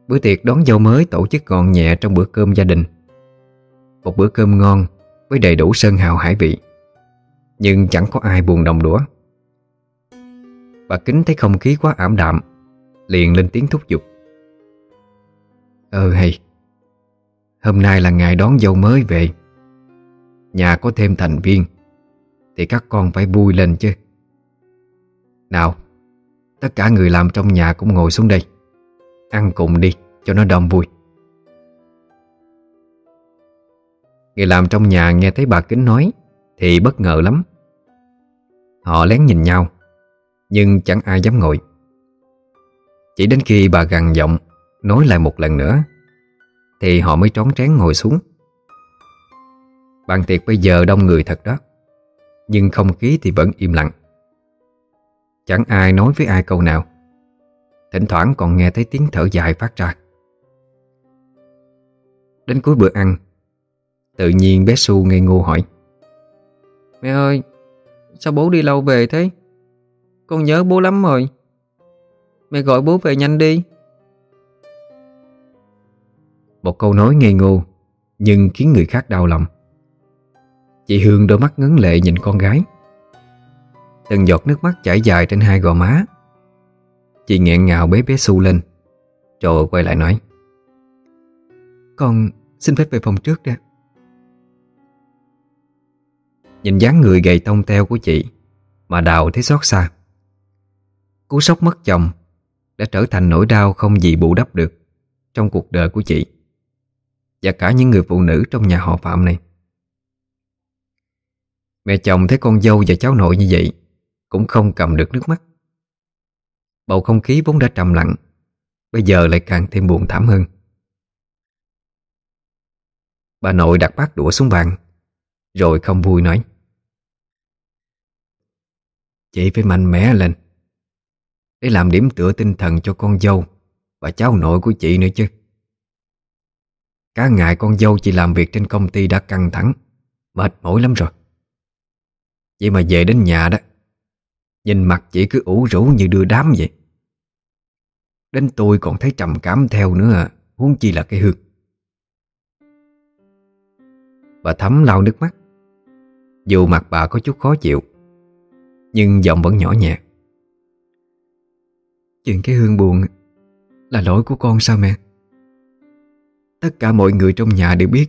Bữa tiệc đón dâu mới tổ chức gọn nhẹ trong bữa cơm gia đình. Một bữa cơm ngon với đầy đủ sơn hào hải vị. Nhưng chẳng có ai buồn đồng đũa. Bà Kính thấy không khí quá ảm đạm, Liền lên tiếng thúc giục. Ờ hay. Hôm nay là ngày đón dâu mới về. Nhà có thêm thành viên, Thì các con phải vui lên chứ. Nào, Tất cả người làm trong nhà cũng ngồi xuống đây. Ăn cùng đi, cho nó đông vui. Người làm trong nhà nghe thấy bà Kính nói Thì bất ngờ lắm. Họ lén nhìn nhau, Nhưng chẳng ai dám ngồi. Chỉ đến khi bà gằn giọng Nói lại một lần nữa Thì họ mới trón trén ngồi xuống. Bàn tiệc bây giờ đông người thật đó, Nhưng không khí thì vẫn im lặng. Chẳng ai nói với ai câu nào, Thỉnh thoảng còn nghe thấy tiếng thở dài phát ra. Đến cuối bữa ăn Tự nhiên bé Su ngây ngô hỏi. Mẹ ơi, Sao bố đi lâu về thế? Con nhớ bố lắm rồi. Mẹ gọi bố về nhanh đi. Một câu nói ngây ngô, Nhưng khiến người khác đau lòng. Chị Hương đôi mắt ngấn lệ nhìn con gái. Từng giọt nước mắt chảy dài trên hai gò má. Chị nghẹn ngào bế bé Su lên. Rồi quay lại nói. Con xin phép về phòng trước đã. Nhìn dáng người gầy tông teo của chị Mà Đào thấy xót xa. Cú sốc mất chồng Đã trở thành nỗi đau không gì bù đắp được Trong cuộc đời của chị Và cả những người phụ nữ trong nhà họ Phạm này. Mẹ chồng thấy con dâu và cháu nội như vậy Cũng không cầm được nước mắt. Bầu không khí vốn đã trầm lặng, Bây giờ lại càng thêm buồn thảm hơn. Bà nội đặt bát đũa xuống bàn, Rồi không vui nói. Chị phải mạnh mẽ lên. Để làm điểm tựa tinh thần cho con dâu Và cháu nội của chị nữa chứ. Cả ngày con dâu chị làm việc trên công ty đã căng thẳng, Mệt mỏi lắm rồi. Vậy mà về đến nhà đó, Nhìn mặt chị cứ ủ rũ như đưa đám vậy. Đến tôi còn thấy trầm cảm theo nữa à Huống chi là cái hương. Bà thấm lau nước mắt. Dù mặt bà có chút khó chịu nhưng giọng vẫn nhỏ nhẹ. Chuyện cái hương buồn Là lỗi của con sao mẹ? Tất cả mọi người trong nhà đều biết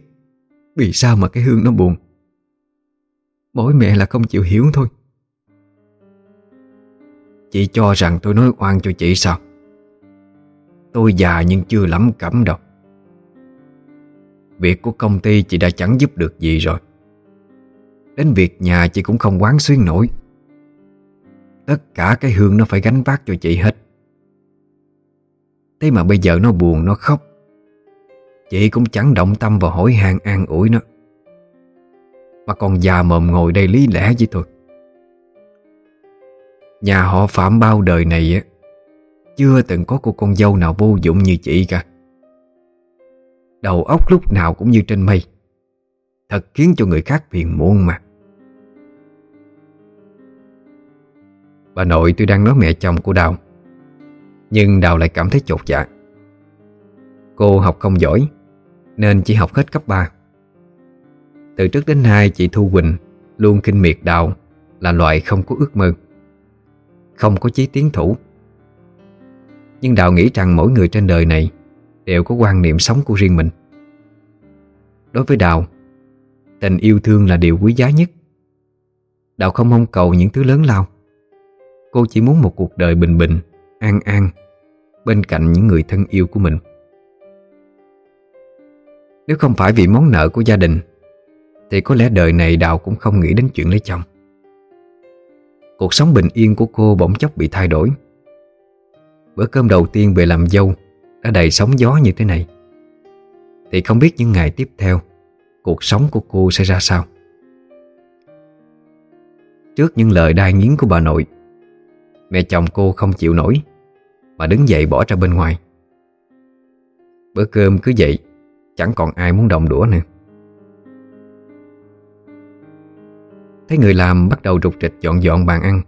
Vì sao mà cái hương nó buồn. Mỗi mẹ là không chịu hiểu thôi. Chị cho rằng tôi nói oan cho chị sao? Tôi già nhưng chưa lắm cẩm đâu Việc của công ty chị đã chẳng giúp được gì rồi. Đến việc nhà chị cũng không quán xuyên nổi. Tất cả cái hương nó phải gánh vác cho chị hết. Thế mà bây giờ nó buồn, nó khóc. Chị cũng chẳng động tâm vào hỏi hàng an ủi nó. Mà còn già mồm ngồi đây lý lẽ vậy thôi. Nhà họ Phạm bao đời này á, Chưa từng có cô con dâu nào vô dụng như chị cả. Đầu óc lúc nào cũng như trên mây. Thật khiến cho người khác phiền muộn mà. Bà nội tôi đang nói mẹ chồng của Đào. Nhưng Đào lại cảm thấy chột dạ. Cô học không giỏi, Nên chỉ học hết cấp 3 Từ trước đến nay, chị Thu Quỳnh Luôn kinh miệt Đào Là loại không có ước mơ, Không có chí tiến thủ. Nhưng Đào nghĩ rằng mỗi người trên đời này Đều có quan niệm sống của riêng mình. Đối với Đào, Tình yêu thương là điều quý giá nhất. Đào không mong cầu những thứ lớn lao. Cô chỉ muốn một cuộc đời bình bình, An an, Bên cạnh những người thân yêu của mình. Nếu không phải vì món nợ của gia đình, Thì có lẽ đời này Đào cũng không nghĩ đến chuyện lấy chồng. Cuộc sống bình yên của cô bỗng chốc bị thay đổi. Bữa cơm đầu tiên về làm dâu Đã đầy sóng gió như thế này. Thì không biết những ngày tiếp theo, Cuộc sống của cô sẽ ra sao. Trước những lời đai nghiến của bà nội Mẹ chồng cô không chịu nổi, Mà đứng dậy bỏ ra bên ngoài. Bữa cơm cứ vậy, Chẳng còn ai muốn động đũa nữa. Thấy người làm bắt đầu rụt rịch dọn dọn bàn ăn,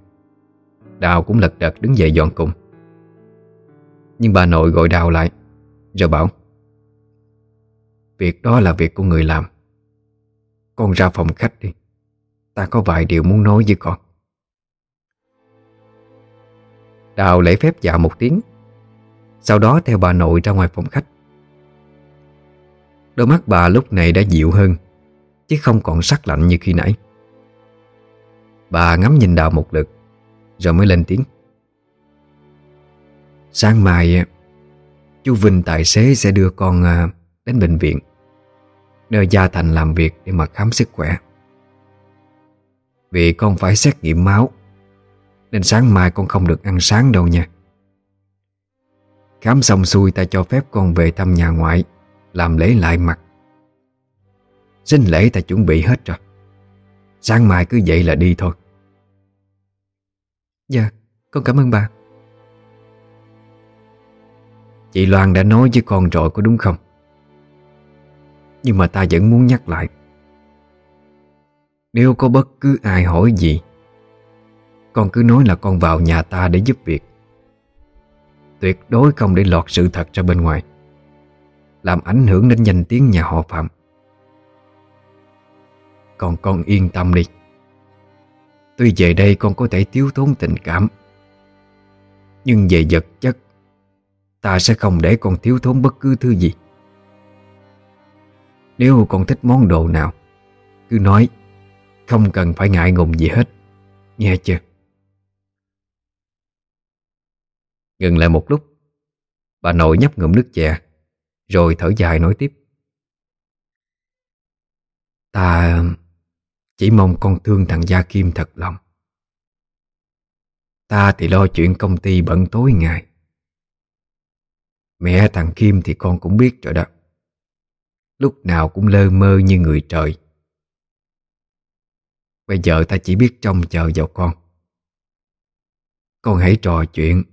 Đào cũng lật đật đứng dậy dọn cùng. Nhưng bà nội gọi Đào lại, Rồi bảo, Việc đó là việc của người làm. Con ra phòng khách đi. Ta có vài điều muốn nói với con. Đào lễ phép dạ một tiếng. Sau đó theo bà nội ra ngoài phòng khách. Đôi mắt bà lúc này đã dịu hơn, Chứ không còn sắc lạnh như khi nãy. Bà ngắm nhìn Đào một lượt, Rồi mới lên tiếng. Sáng mai, Chú Vinh tài xế sẽ đưa con à, đến bệnh viện, Nơi Gia Thành làm việc để mà khám sức khỏe. Vì con phải xét nghiệm máu. Nên sáng mai con không được ăn sáng đâu nha. Khám xong xuôi ta cho phép con về thăm nhà ngoại Làm lễ lại mặt. Sinh lễ ta chuẩn bị hết rồi. Sáng mai cứ vậy là đi thôi. Dạ con cảm ơn bà. Chị Loan đã nói với con rồi có đúng không? Nhưng mà ta vẫn muốn nhắc lại. Nếu có bất cứ ai hỏi gì con cứ nói là con vào nhà ta để giúp việc. Tuyệt đối không để lọt sự thật ra bên ngoài. Làm ảnh hưởng đến danh tiếng nhà họ Phạm. Còn con yên tâm đi. Tuy về đây con có thể thiếu thốn tình cảm. Nhưng về vật chất, Ta sẽ không để con thiếu thốn bất cứ thứ gì. Nếu con thích món đồ nào, Cứ nói, Không cần phải ngại ngùng gì hết. Nghe chưa? Ngừng lại một lúc. Bà nội nhấp ngụm nước chè, Rồi thở dài nói tiếp. Ta chỉ mong con thương thằng Gia Kim thật lòng. Ta thì lo chuyện công ty bận tối ngày. Mẹ thằng Kim thì con cũng biết rồi đó. Lúc nào cũng lơ mơ như người trời. Bây giờ ta chỉ biết trông chờ vào con. Con hãy trò chuyện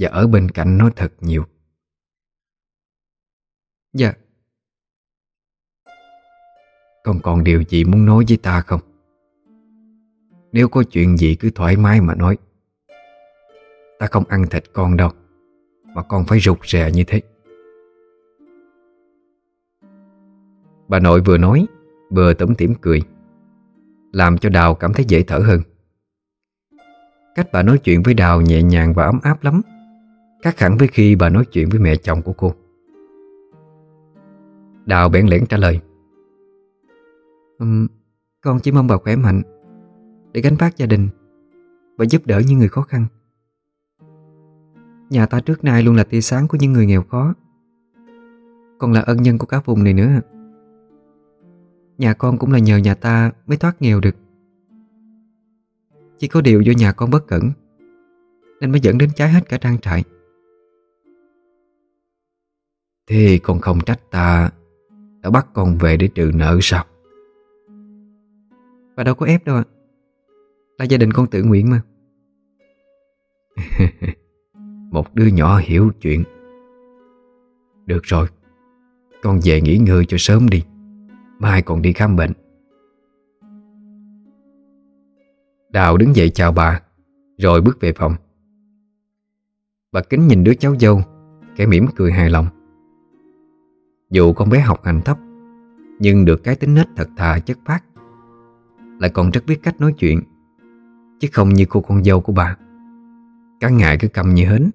và ở bên cạnh nó thật nhiều. Dạ. Con còn điều gì muốn nói với ta không? Nếu có chuyện gì cứ thoải mái mà nói. Ta không ăn thịt con đâu Mà con phải rụt rè như thế. Bà nội vừa nói Vừa tủm tỉm cười Làm cho Đào cảm thấy dễ thở hơn. Cách bà nói chuyện với Đào nhẹ nhàng và ấm áp lắm Khác hẳn với khi bà nói chuyện với mẹ chồng của cô. Đào bẽn lẽn trả lời. Um, Con chỉ mong bà khỏe mạnh Để gánh vác gia đình Và giúp đỡ những người khó khăn. Nhà ta trước nay luôn là tia sáng của những người nghèo khó. Còn là ân nhân của cả vùng này nữa. Nhà con cũng là nhờ nhà ta mới thoát nghèo được. Chỉ có điều do nhà con bất cẩn Nên mới dẫn đến cháy hết cả trang trại. Thế con không trách ta. Đã bắt con về để trừ nợ sao? Bà đâu có ép đâu ạ. Là gia đình con tự nguyện mà. Một đứa nhỏ hiểu chuyện. Được rồi. Con về nghỉ ngơi cho sớm đi. Mai còn đi khám bệnh. Đào đứng dậy chào bà Rồi bước về phòng. Bà kính nhìn đứa cháu dâu Kẻ mỉm cười hài lòng dù con bé học hành thấp, Nhưng được cái tính nết thật thà chất phát Lại còn rất biết cách nói chuyện, Chứ không như cô con dâu của bà. Cả ngày cứ cầm như hến,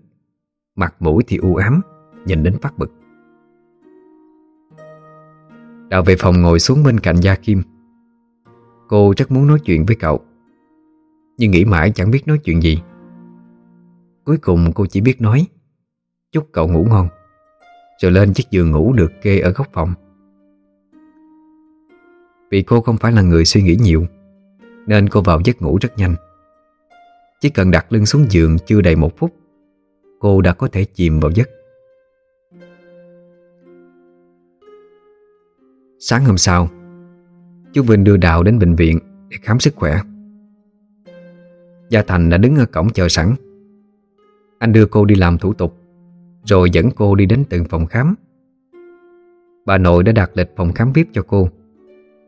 Mặt mũi thì u ám, Nhìn đến phát bực. Đào về phòng ngồi xuống bên cạnh Gia Kim. Cô rất muốn nói chuyện với cậu, Nhưng nghĩ mãi chẳng biết nói chuyện gì. Cuối cùng cô chỉ biết nói, Chúc cậu ngủ ngon. Rồi lên chiếc giường ngủ được kê ở góc phòng. Vì cô không phải là người suy nghĩ nhiều, Nên cô vào giấc ngủ rất nhanh. Chỉ cần đặt lưng xuống giường chưa đầy một phút, Cô đã có thể chìm vào giấc. Sáng hôm sau, Chú Vinh đưa Đào đến bệnh viện Để khám sức khỏe. Gia Thành đã đứng ở cổng chờ sẵn. Anh đưa cô đi làm thủ tục. Rồi dẫn cô đi đến từng phòng khám. Bà nội đã đặt lịch phòng khám VIP cho cô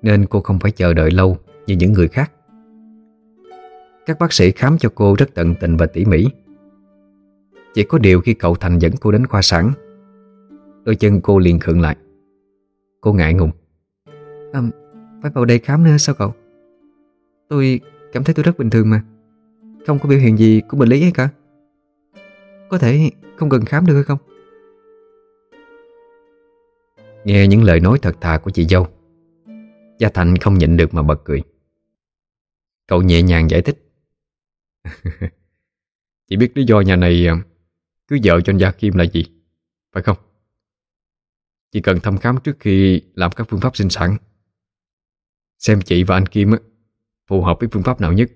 Nên cô không phải chờ đợi lâu Như những người khác. Các bác sĩ khám cho cô rất tận tình và tỉ mỉ. Chỉ có điều khi cậu Thành dẫn cô đến khoa sản Đôi chân cô liền khựng lại. Cô ngại ngùng. À, Phải vào đây khám nữa sao cậu? Tôi cảm thấy tôi rất bình thường mà. Không có biểu hiện gì của bệnh lý ấy cả. Có thể không cần khám được hay không? Nghe những lời nói thật thà của chị dâu, Gia Thành không nhịn được mà bật cười. Cậu nhẹ nhàng giải thích. Chị biết lý do nhà này à, Cứ vợ cho anh Gia Kim là gì, Phải không? Chỉ cần thăm khám trước khi làm các phương pháp sinh sản. Xem chị và anh Kim phù hợp với phương pháp nào nhất.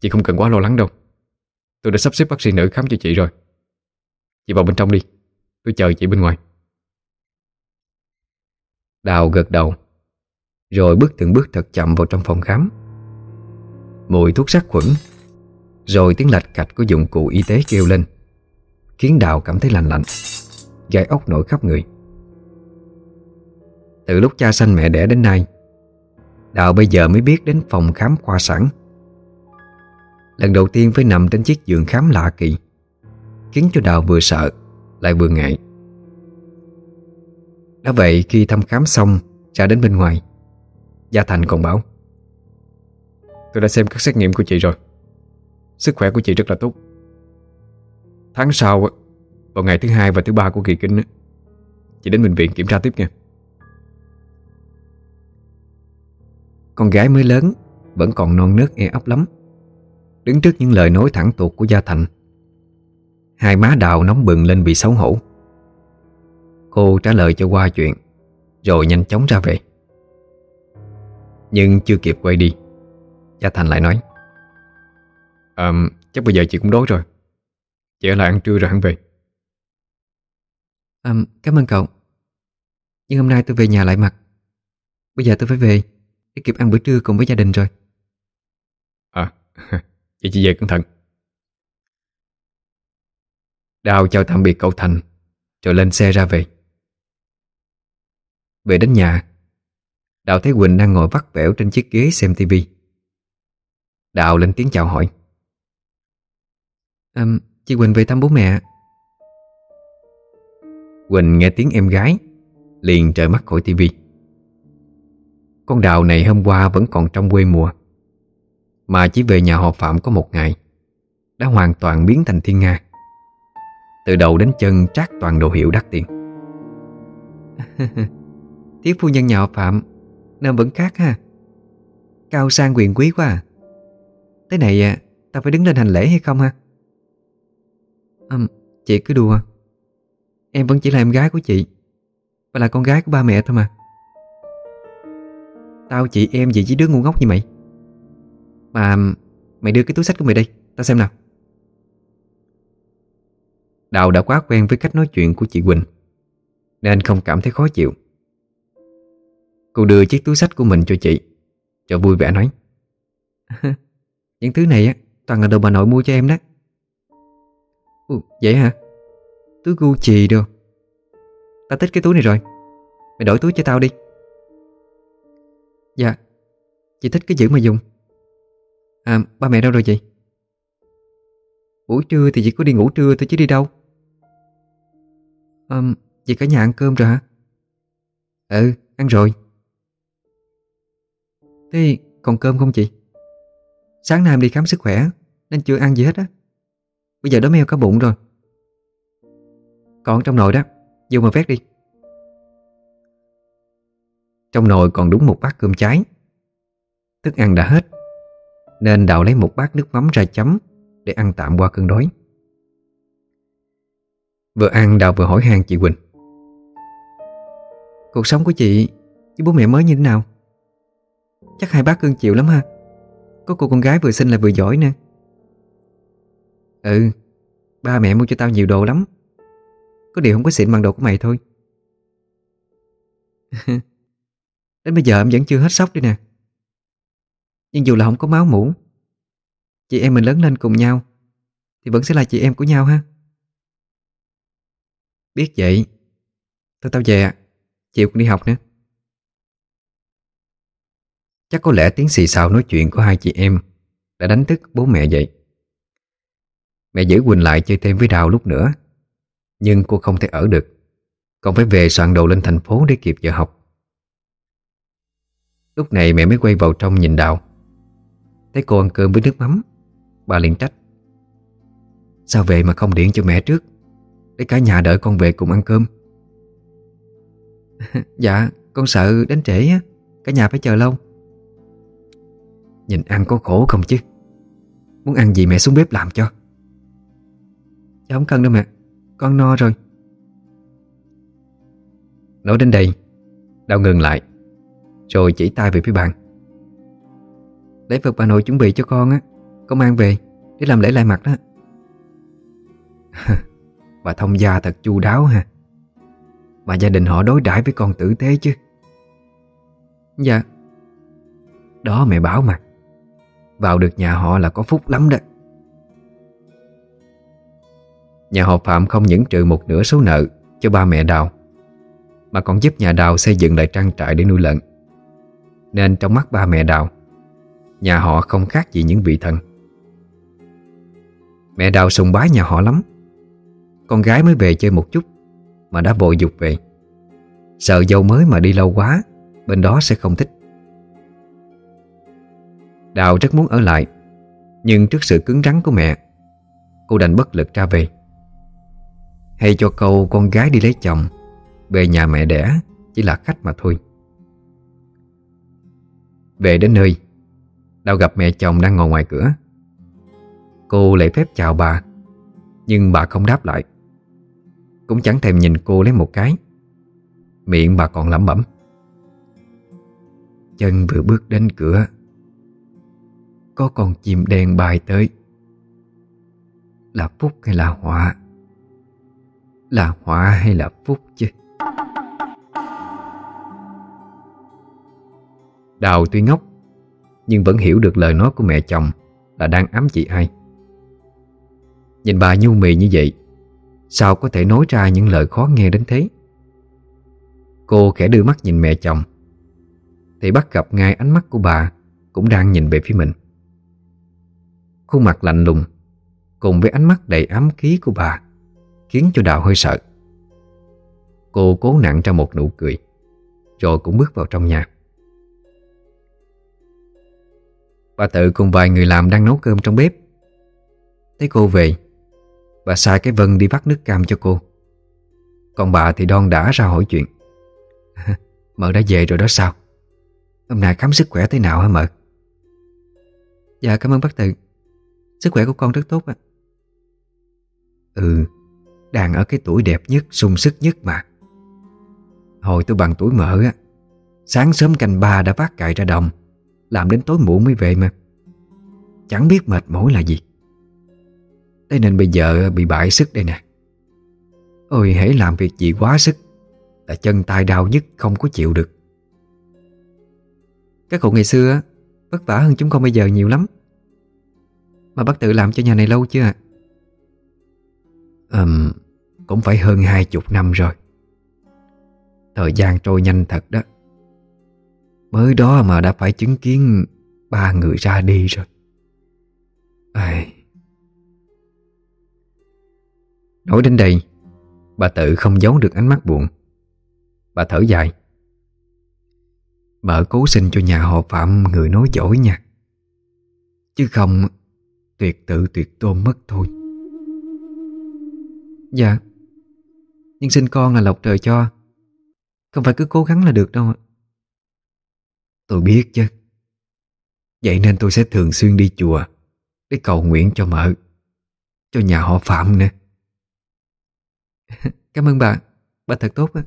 Chị không cần quá lo lắng đâu. Tôi đã sắp xếp bác sĩ nữ khám cho chị rồi. Chị vào bên trong đi. Tôi chờ chị bên ngoài. Đào gật đầu, Rồi bước từng bước thật chậm vào trong phòng khám. Mùi thuốc sát khuẩn, Rồi tiếng lạch cạch của dụng cụ y tế kêu lên, Khiến Đào cảm thấy lạnh lạnh, Gai ốc nổi khắp người. Từ lúc cha sanh mẹ đẻ đến nay, Đào bây giờ mới biết đến phòng khám khoa sản. Lần đầu tiên phải nằm trên chiếc giường khám lạ kỳ, Khiến cho Đào vừa sợ, Lại vừa ngại. Đã vậy khi thăm khám xong, Ra đến bên ngoài, Gia Thành còn bảo, Tôi đã xem các xét nghiệm của chị rồi. Sức khỏe của chị rất là tốt. Tháng sau, Vào ngày thứ hai và thứ ba của kỳ kinh Chị đến bệnh viện kiểm tra tiếp nha. Con gái mới lớn Vẫn còn non nớt e ấp lắm. Đứng trước những lời nói thẳng tuột của Gia Thành Hai má đào nóng bừng lên vì xấu hổ. Cô trả lời cho qua chuyện Rồi nhanh chóng ra về. Nhưng chưa kịp quay đi Gia Thành lại nói à, Chắc bây giờ chị cũng đói rồi. Chị ở lại ăn trưa rồi hẳn về. À, Cảm ơn cậu. Nhưng hôm nay tôi về nhà lại mặt Bây giờ tôi phải về Để kịp ăn bữa trưa cùng với gia đình rồi. À Vậy chị về cẩn thận. Đào chào tạm biệt cậu Thành Rồi lên xe ra về. Về đến nhà Đào thấy Quỳnh đang ngồi vắt vẻo trên chiếc ghế xem tivi Đào lên tiếng chào hỏi. À, Chị Quỳnh về thăm bố mẹ. Quỳnh nghe tiếng em gái Liền trời mắt khỏi tivi Con đào này hôm qua vẫn còn trong quê mùa. Mà chỉ về nhà họ Phạm có một ngày Đã hoàn toàn biến thành thiên nga. Từ đầu đến chân trát toàn đồ hiệu đắt tiền. Thiếu phu nhân nhà họ Phạm Nên vẫn khác ha. Cao sang quyền quý quá à. Thế này à, ta phải đứng lên hành lễ hay không ha? À, Chị cứ đùa. Em vẫn chỉ là em gái của chị Và là con gái của ba mẹ thôi mà. Tao chị em gì chứ đứa ngu ngốc như mày. Mà Mày đưa cái túi sách của mày đây Tao xem nào. Đào đã quá quen với cách nói chuyện của chị Quỳnh Nên không cảm thấy khó chịu. Cô đưa chiếc túi sách của mình cho chị Cho vui vẻ nói. Những thứ này á Toàn là đồ bà nội mua cho em đó Ủa, Vậy hả? Túi Gucci đâu Tao thích cái túi này rồi. Mày đổi túi cho tao đi. Dạ Chị thích cái giữ mà dùng À ba mẹ đâu rồi chị Buổi trưa thì chị có đi ngủ trưa thôi chứ đi đâu? À, Chị cả nhà ăn cơm rồi hả? Ừ ăn rồi. Thế còn cơm không chị? Sáng nay em đi khám sức khỏe Nên chưa ăn gì hết á. Bây giờ đói meo cả bụng rồi. Còn trong nồi đó Vô mà vét đi. Trong nồi còn đúng một bát cơm cháy. Thức ăn đã hết. Nên Đào lấy một bát nước mắm ra chấm Để ăn tạm qua cơn đói. Vừa ăn Đào vừa hỏi han chị Quỳnh. Cuộc sống của chị Với bố mẹ mới như thế nào? Chắc hai bác cưng chịu lắm ha. Có cô con gái vừa xinh là vừa giỏi nè. Ừ Ba mẹ mua cho tao nhiều đồ lắm. Có điều không có xịn bằng đồ của mày thôi. Đến bây giờ em vẫn chưa hết sốc đi nè. Nhưng dù là không có máu mủ, Chị em mình lớn lên cùng nhau, Thì vẫn sẽ là chị em của nhau ha. Biết vậy, Thôi tao về ạ. Chiều cũng đi học nữa Chắc có lẽ tiếng xì xào nói chuyện của hai chị em Đã đánh thức bố mẹ dậy Mẹ giữ Quỳnh lại chơi thêm với Đào lúc nữa, Nhưng cô không thể ở được. Còn phải về soạn đồ lên thành phố để kịp giờ học. Lúc này mẹ mới quay vào trong nhìn Đào. Thấy cô ăn cơm với nước mắm. Bà liền trách. Sao về mà không điện cho mẹ trước? Để cả nhà đợi con về cùng ăn cơm. Dạ con sợ đến trễ á. Cả nhà phải chờ lâu. Nhìn ăn có khổ không chứ? Muốn ăn gì mẹ xuống bếp làm cho. Dạ không cần đâu mẹ. Con no rồi. Nói đến đây, Đào ngừng lại, Rồi chỉ tay về phía bàn. Lễ vật bà nội chuẩn bị cho con á, Con mang về để làm lễ lại mặt đó. Bà thông gia thật chu đáo ha. Mà gia đình họ đối đãi với con tử tế chứ. Dạ. Đó mẹ bảo mà. Vào được nhà họ là có phúc lắm đó. Nhà họ Phạm không những trừ một nửa số nợ Cho ba mẹ Đào, Mà còn giúp nhà Đào xây dựng lại trang trại để nuôi lợn. Nên trong mắt ba mẹ Đào Nhà họ không khác gì những vị thần. Mẹ Đào sùng bái nhà họ lắm. Con gái mới về chơi một chút, Mà đã bội dục về. Sợ dâu mới mà đi lâu quá, Bên đó sẽ không thích. Đào rất muốn ở lại, Nhưng trước sự cứng rắn của mẹ, Cô đành bất lực ra về. Hay cho câu con gái đi lấy chồng, Về nhà mẹ đẻ Chỉ là khách mà thôi. Về đến nơi Đào gặp mẹ chồng đang ngồi ngoài cửa. Cô lễ phép chào bà, Nhưng bà không đáp lại. Cũng chẳng thèm nhìn cô lấy một cái. Miệng bà còn lẩm bẩm. Chân vừa bước đến cửa, Có con chim đen bài tới. Là phúc hay là họa? Là họa hay là phúc chứ? Đào tuy ngốc nhưng vẫn hiểu được lời nói của mẹ chồng Là đang ám chị ai. Nhìn bà nhu mì như vậy, Sao có thể nói ra những lời khó nghe đến thế? Cô khẽ đưa mắt nhìn mẹ chồng, Thì bắt gặp ngay ánh mắt của bà Cũng đang nhìn về phía mình. Khuôn mặt lạnh lùng Cùng với ánh mắt đầy ám khí của bà Khiến cho Đào hơi sợ. Cô cố nặng ra một nụ cười, Rồi cũng bước vào trong nhà. Bà tự cùng vài người làm đang nấu cơm trong bếp. Thấy cô về, Bà sai cái Vân đi bắt nước cam cho cô. Còn bà thì đon đã ra hỏi chuyện. Mợ đã về rồi đó sao? Hôm nay khám sức khỏe thế nào hả mợ? Dạ cảm ơn bác tự. Sức khỏe của con rất tốt ạ. Ừ Đang ở cái tuổi đẹp nhất, sung sức nhất mà. Hồi tôi bằng tuổi mợ á, Sáng sớm canh ba đã vác cài ra đồng. Làm đến tối muộn mới về mà. Chẳng biết mệt mỏi là gì. Thế nên bây giờ bị bại sức đây nè. Ôi hãy làm việc gì quá sức Là chân tay đau nhất không có chịu được. Các cụ ngày xưa Vất vả hơn chúng con bây giờ nhiều lắm. Mà bác tự làm cho nhà này lâu chưa um, Cũng phải hơn hai chục năm rồi. Thời gian trôi nhanh thật đó. Mới đó mà đã phải chứng kiến Ba người ra đi rồi. Ai... Nói đến đây, Bà tự không giấu được ánh mắt buồn. Bà thở dài. Bà cố xin cho nhà họ Phạm người nói giỏi nha. Chứ không, Tuyệt tự tuyệt tôn mất thôi. Dạ. Nhưng sinh con là lộc trời cho. Không phải cứ cố gắng là được đâu ạ. Tôi biết chứ. Vậy nên tôi sẽ thường xuyên đi chùa Để cầu nguyện cho mợ, Cho nhà họ Phạm nè Cảm ơn bà. Bà thật tốt á.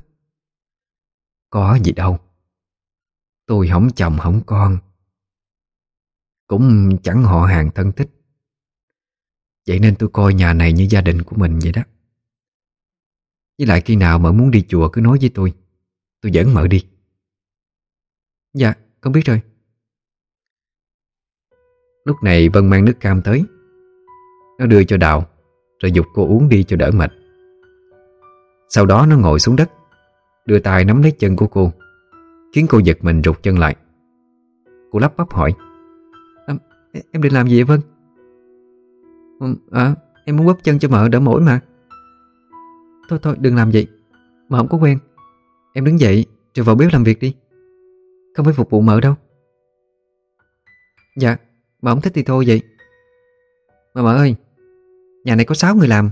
Có gì đâu. Tôi không chồng không con. Cũng chẳng họ hàng thân thích. Vậy nên tôi coi nhà này như gia đình của mình vậy đó. Với lại khi nào mợ muốn đi chùa cứ nói với tôi. Tôi dẫn mợ đi. Dạ con biết rồi. Lúc này Vân mang nước cam tới. Nó đưa cho Đào Rồi dục cô uống đi cho đỡ mệt. Sau đó nó ngồi xuống đất Đưa tay nắm lấy chân của cô Khiến cô giật mình rụt chân lại. Cô lắp bắp hỏi à, Em định làm gì vậy Vân? À em muốn bóp chân cho mợ đỡ mỏi mà. Thôi thôi đừng làm vậy Mà không có quen. Em đứng dậy rồi vào bếp làm việc đi. Không phải phục vụ mợ đâu. Dạ Mà không thích thì thôi vậy. Mà mợ ơi, Nhà này có 6 người làm,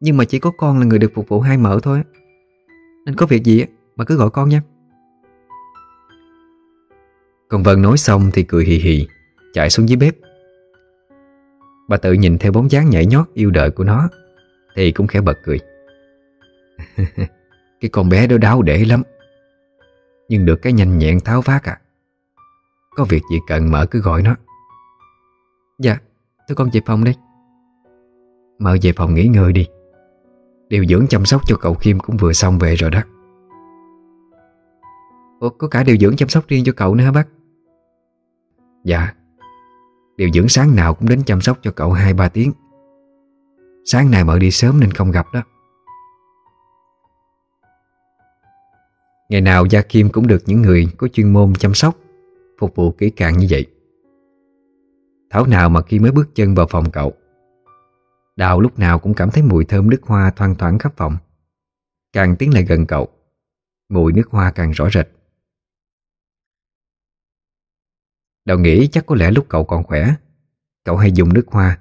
Nhưng mà chỉ có con là người được phục vụ hai mợ thôi. Nên có việc gì mà cứ gọi con nha. Còn Vân nói xong thì cười hì hì, Chạy xuống dưới bếp. Bà tự nhìn theo bóng dáng nhảy nhót yêu đời của nó, Thì cũng khẽ bật cười. Cái con bé đó đáo để lắm. Nhưng được cái nhanh nhẹn tháo phát à. Có việc gì cần mở cứ gọi nó. Dạ Tôi con về phòng đây Mở về phòng nghỉ ngơi đi. Điều dưỡng chăm sóc cho cậu Kim cũng vừa xong về rồi đó. Ủa, có cả điều dưỡng chăm sóc riêng cho cậu nữa hả bác? Dạ. Điều dưỡng sáng nào cũng đến chăm sóc cho cậu 2-3 tiếng. Sáng nay mở đi sớm nên không gặp đó. Ngày nào Gia Kim cũng được những người có chuyên môn chăm sóc, Phục vụ kỹ càng như vậy. Thảo nào mà khi mới bước chân vào phòng cậu, Đào lúc nào cũng cảm thấy mùi thơm nước hoa thoang thoảng khắp phòng. Càng tiến lại gần cậu, Mùi nước hoa càng rõ rệt. Đào nghĩ chắc có lẽ lúc cậu còn khỏe, Cậu hay dùng nước hoa,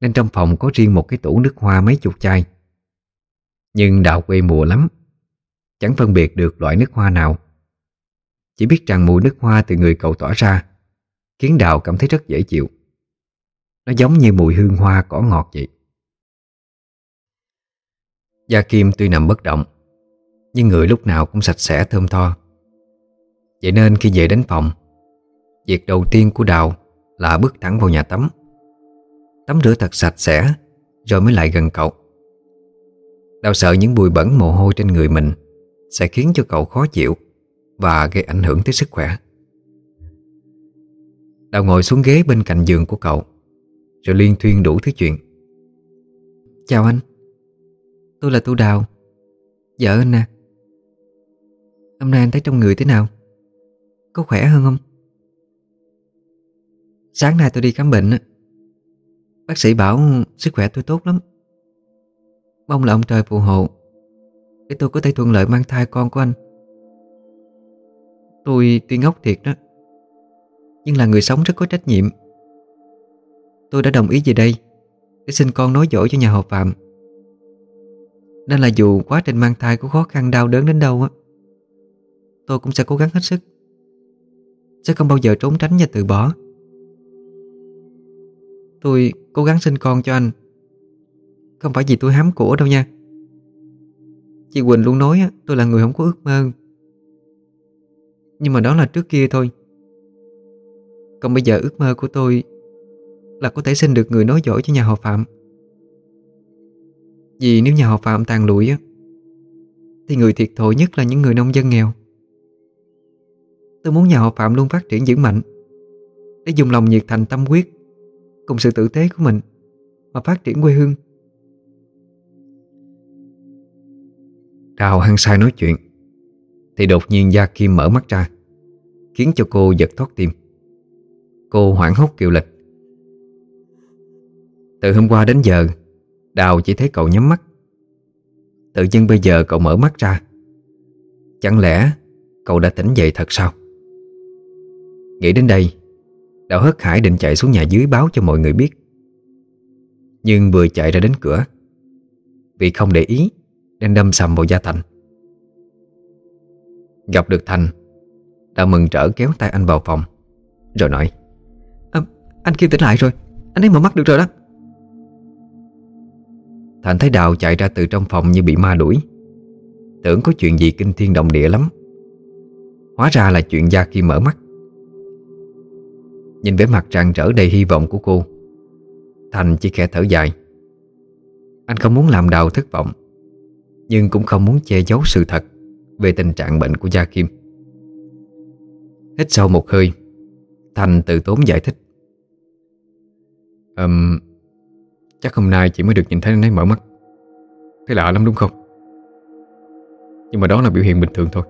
Nên trong phòng có riêng một cái tủ nước hoa mấy chục chai. Nhưng Đào quê mùa lắm Chẳng phân biệt được loại nước hoa nào. Chỉ biết rằng mùi nước hoa từ người cậu tỏa ra, Khiến Đào cảm thấy rất dễ chịu. Nó giống như mùi hương hoa cỏ ngọt vậy. Gia Kim tuy nằm bất động, Nhưng người lúc nào cũng sạch sẽ thơm tho. Vậy nên khi về đến phòng, Việc đầu tiên của Đào là bước thẳng vào nhà tắm. Tắm rửa thật sạch sẽ, Rồi mới lại gần cậu. Đào sợ những bụi bẩn mồ hôi trên người mình. Sẽ khiến cho cậu khó chịu Và gây ảnh hưởng tới sức khỏe. Đào ngồi xuống ghế bên cạnh giường của cậu, Rồi liên thuyên đủ thứ chuyện. Chào anh. Tôi là Tu Đào. Dạ Vợ anh nè Hôm nay anh thấy trong người thế nào? Có khỏe hơn không? Sáng nay tôi đi khám bệnh Bác sĩ bảo sức khỏe tôi tốt lắm. Mong là ông trời phù hộ. Để tôi có thể thuận lợi mang thai con của anh. Tôi tuy ngốc thiệt đó, Nhưng là người sống rất có trách nhiệm. Tôi đã đồng ý về đây Để xin con nói dỗi cho nhà họ Phạm. Nên là dù quá trình mang thai có khó khăn, đau đớn đến đâu á, Tôi cũng sẽ cố gắng hết sức, Sẽ không bao giờ trốn tránh và từ bỏ. Tôi cố gắng sinh con cho anh. Không phải vì tôi hám của đâu nha. Chị Quỳnh luôn nói tôi là người không có ước mơ. Nhưng mà đó là trước kia thôi. Còn bây giờ ước mơ của tôi Là có thể xin được người nói giỏi cho nhà họ Phạm. Vì nếu nhà họ Phạm tàn lụi á, Thì người thiệt thòi nhất là những người nông dân nghèo. Tôi muốn nhà họ Phạm luôn phát triển vững mạnh, Để dùng lòng nhiệt thành tâm quyết, Cùng sự tử tế của mình, Mà phát triển quê hương. Đào hăng sai nói chuyện. Thì đột nhiên Gia Kim mở mắt ra, Khiến cho cô giật thoát tim. Cô hoảng hốt kêu lịch Từ hôm qua đến giờ, Đào chỉ thấy cậu nhắm mắt. Tự nhiên bây giờ cậu mở mắt ra. Chẳng lẽ cậu đã tỉnh dậy thật sao? Nghĩ đến đây, Đào hất hải định chạy xuống nhà dưới báo cho mọi người biết. Nhưng vừa chạy ra đến cửa, Vì không để ý nên đâm sầm vào Gia Thành. Gặp được Thành đã mừng trở kéo tay anh vào phòng Rồi nói à, Anh Kim tỉnh lại rồi Anh ấy mở mắt được rồi đó. Thành thấy Đào chạy ra từ trong phòng như bị ma đuổi. Tưởng có chuyện gì kinh thiên động địa lắm. Hóa ra là chuyện Gia khi mở mắt. Nhìn vẻ mặt tràn trở đầy hy vọng của cô Thành chỉ khẽ thở dài Anh không muốn làm Đào thất vọng. Nhưng cũng không muốn che giấu sự thật Về tình trạng bệnh của Gia Kim. Hít sâu một hơi Thành tự tốn giải thích. Um, Chắc hôm nay chỉ mới được nhìn thấy anh ấy mở mắt. Thấy lạ lắm đúng không? Nhưng mà đó là biểu hiện bình thường thôi.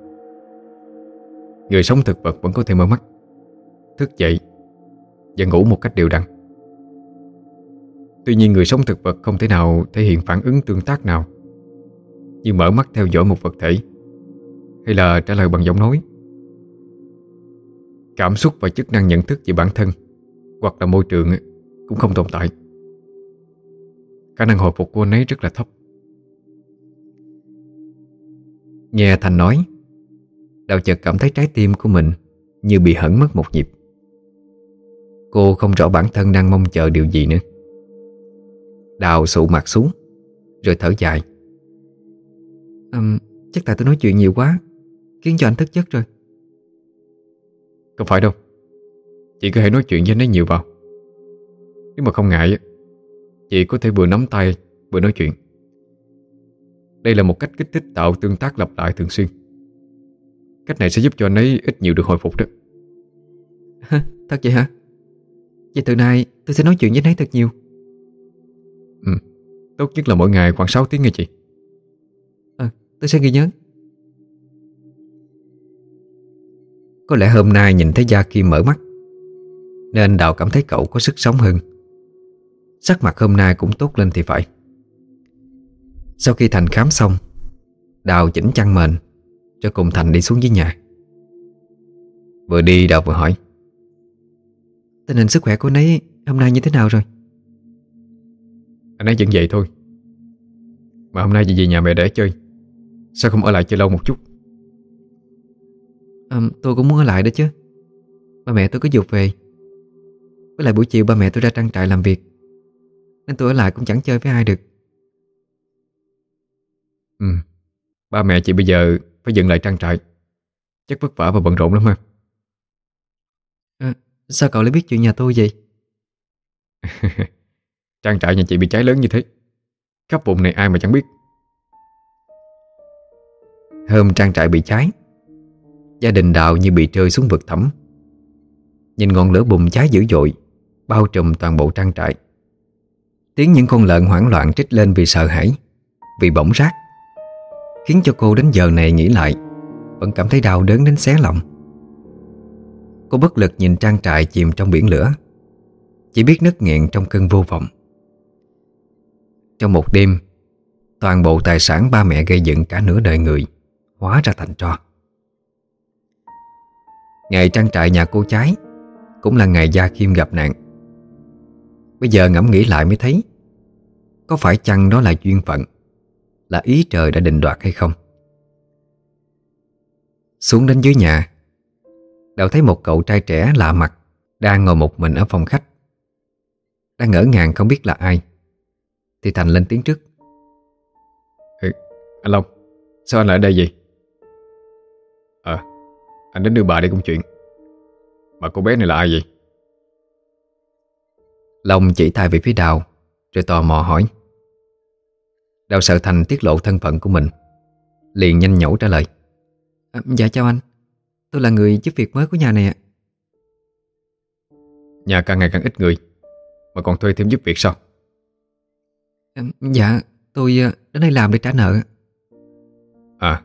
Người sống thực vật vẫn có thể mở mắt Thức dậy Và ngủ một cách đều đặn. Tuy nhiên người sống thực vật không thể nào thể hiện phản ứng tương tác nào. Như mở mắt theo dõi một vật thể. Hay là trả lời bằng giọng nói. Cảm xúc và chức năng nhận thức về bản thân, Hoặc là môi trường, Cũng không tồn tại. Khả năng hồi phục của anh ấy rất là thấp. Nghe Thành nói, Đào chợt cảm thấy trái tim của mình Như bị hẩn mất một nhịp. Cô không rõ bản thân đang mong chờ điều gì nữa. Đào sụ mặt xuống, Rồi thở dài à, Chắc tại tôi nói chuyện nhiều quá Khiến cho anh thức giấc rồi. Không phải đâu. Chị có thể nói chuyện với anh ấy nhiều vào. Nếu mà không ngại Chị có thể vừa nắm tay vừa nói chuyện. Đây là một cách kích thích tạo tương tác lặp lại thường xuyên. Cách này sẽ giúp cho anh ấy ít nhiều được hồi phục đó. Thật vậy hả? Vậy từ nay tôi sẽ nói chuyện với anh ấy thật nhiều. Ừ Tốt nhất là mỗi ngày khoảng 6 tiếng nghe chị tôi sẽ ghi nhớ. Có lẽ hôm nay nhìn thấy Gia Kim mở mắt, Nên Đào cảm thấy cậu có sức sống hơn. Sắc mặt hôm nay cũng tốt lên thì phải. Sau khi Thành khám xong, Đào chỉnh chăn mền, Cho cùng Thành đi xuống dưới nhà. Vừa đi, Đào vừa hỏi, Tình hình sức khỏe của anh ấy hôm nay như thế nào rồi? Anh ấy vẫn vậy thôi. Mà hôm nay chị về nhà mẹ để chơi. Sao không ở lại chơi lâu một chút? À, Tôi cũng muốn ở lại đó chứ. Ba mẹ tôi có dục về. Với lại buổi chiều ba mẹ tôi ra trang trại làm việc. Nên tôi ở lại cũng chẳng chơi với ai được. Ừ Ba mẹ chị bây giờ phải dừng lại trang trại. Chắc vất vả và bận rộn lắm ha. À, Sao cậu lại biết chuyện nhà tôi vậy? trang trại nhà chị bị cháy lớn như thế. Khắp vùng này ai mà chẳng biết Hôm trang trại bị cháy. Gia đình Đào như bị rơi xuống vực thẳm. Nhìn ngọn lửa bùng cháy dữ dội, Bao trùm toàn bộ trang trại. Tiếng những con lợn hoảng loạn trích lên vì sợ hãi, Vì bỏng rác, Khiến cho cô đến giờ này nghĩ lại, Vẫn cảm thấy đau đớn đến xé lòng. Cô bất lực nhìn trang trại chìm trong biển lửa, Chỉ biết nứt nghẹn trong cơn vô vọng. Trong một đêm, Toàn bộ tài sản ba mẹ gây dựng cả nửa đời người Hóa ra thành trò. Ngày trang trại nhà cô cháy Cũng là ngày Gia Kim gặp nạn. Bây giờ ngẫm nghĩ lại mới thấy Có phải chăng đó là duyên phận Là ý trời đã định đoạt hay không? Xuống đến dưới nhà đậu thấy một cậu trai trẻ lạ mặt Đang ngồi một mình ở phòng khách. Đang ngỡ ngàng không biết là ai Thì Thành lên tiếng trước. Ê, Anh Long Sao anh lại ở đây vậy? Ờ Anh đến đưa bà đi công chuyện. Mà cô bé này là ai vậy? Long chỉ tay về phía Đào Rồi tò mò hỏi. Đào sợ Thành tiết lộ thân phận của mình Liền nhanh nhẩu trả lời. À, Dạ chào anh Tôi là người giúp việc mới của nhà này ạ. Nhà càng ngày càng ít người Mà còn thuê thêm giúp việc sao? À, Dạ tôi đến đây làm để trả nợ À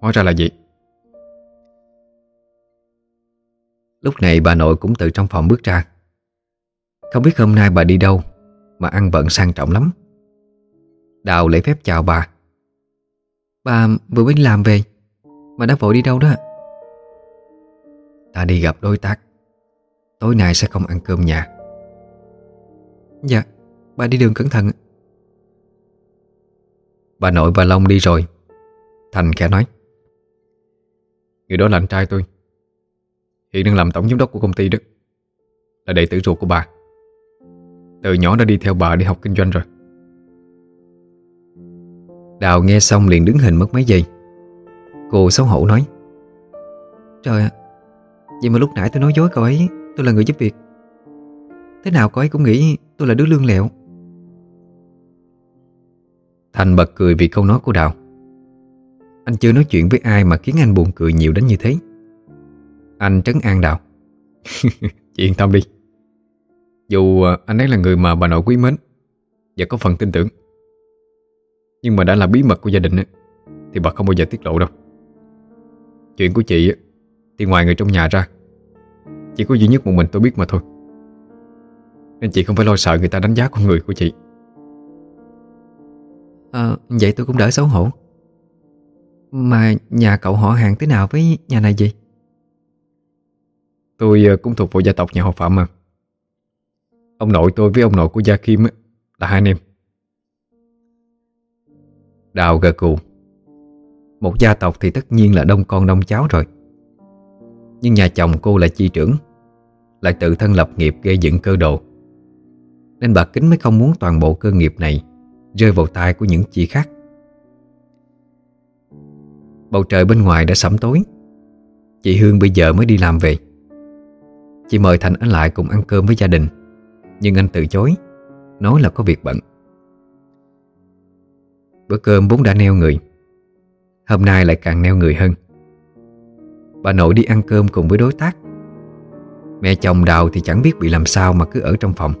Hóa ra là gì Lúc này bà nội cũng từ trong phòng bước ra. Không biết hôm nay bà đi đâu, Mà ăn bận sang trọng lắm. Đào lễ phép chào bà. Bà vừa mới làm về, Mà đã vội đi đâu đó. Ta đi gặp đối tác. Tối nay sẽ không ăn cơm nhà. Dạ Bà đi đường cẩn thận. Bà nội và Long đi rồi. Thành khẽ nói. Người đó là anh trai tôi. Hiện đang làm tổng giám đốc của công ty đó. Là đệ tử ruột của bà. Từ nhỏ đã đi theo bà đi học kinh doanh rồi. Đào nghe xong liền đứng hình mất mấy giây. Cô xấu hổ nói, Trời ạ, Vậy mà lúc nãy tôi nói dối cậu ấy, Tôi là người giúp việc. Thế nào cậu ấy cũng nghĩ tôi là đứa lương lẹo. Thành bật cười vì câu nói của Đào. Anh chưa nói chuyện với ai mà khiến anh buồn cười nhiều đến như thế. Anh trấn an đạo. Chị yên tâm đi. Dù à, anh ấy là người mà bà nội quý mến Và có phần tin tưởng Nhưng mà đã là bí mật của gia đình Thì bà không bao giờ tiết lộ đâu. Chuyện của chị Thì ngoài người trong nhà ra Chỉ có duy nhất một mình tôi biết mà thôi. Nên chị không phải lo sợ người ta đánh giá con người của chị. À, Vậy tôi cũng đỡ xấu hổ. Mà nhà cậu họ hàng thế nào với nhà này gì? Tôi ờ, cũng thuộc vào gia tộc nhà họ Phạm mà. Ông nội tôi với ông nội của Gia Kim là hai anh em. Đào gật cù Một gia tộc thì tất nhiên là đông con đông cháu rồi. Nhưng nhà chồng cô là chi trưởng, Lại tự thân lập nghiệp gây dựng cơ đồ. Nên bà Kính mới không muốn toàn bộ cơ nghiệp này Rơi vào tay của những chi khác. Bầu trời bên ngoài đã sẫm tối. Chị Hương bây giờ mới đi làm về. Chị mời Thành ở lại cùng ăn cơm với gia đình. Nhưng anh từ chối Nói là có việc bận. Bữa cơm vốn đã neo người Hôm nay lại càng neo người hơn. Bà nội đi ăn cơm cùng với đối tác. Mẹ chồng Đào thì chẳng biết bị làm sao mà cứ ở trong phòng.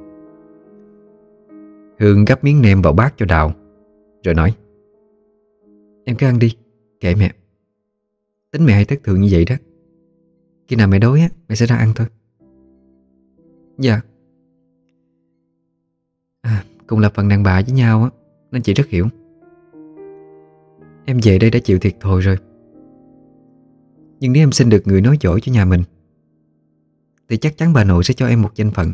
Hương gắp miếng nem vào bát cho Đào Rồi nói Em cứ ăn đi, kệ mẹ. Tính mẹ hay thất thường như vậy đó. Khi nào mẹ đói á, mẹ sẽ ra ăn thôi. Dạ. À, Cùng là phần đàn bà với nhau á Nên chị rất hiểu. Em về đây đã chịu thiệt thòi rồi. Nhưng nếu em xin được người nói giỏi cho nhà mình Thì chắc chắn bà nội sẽ cho em một danh phận.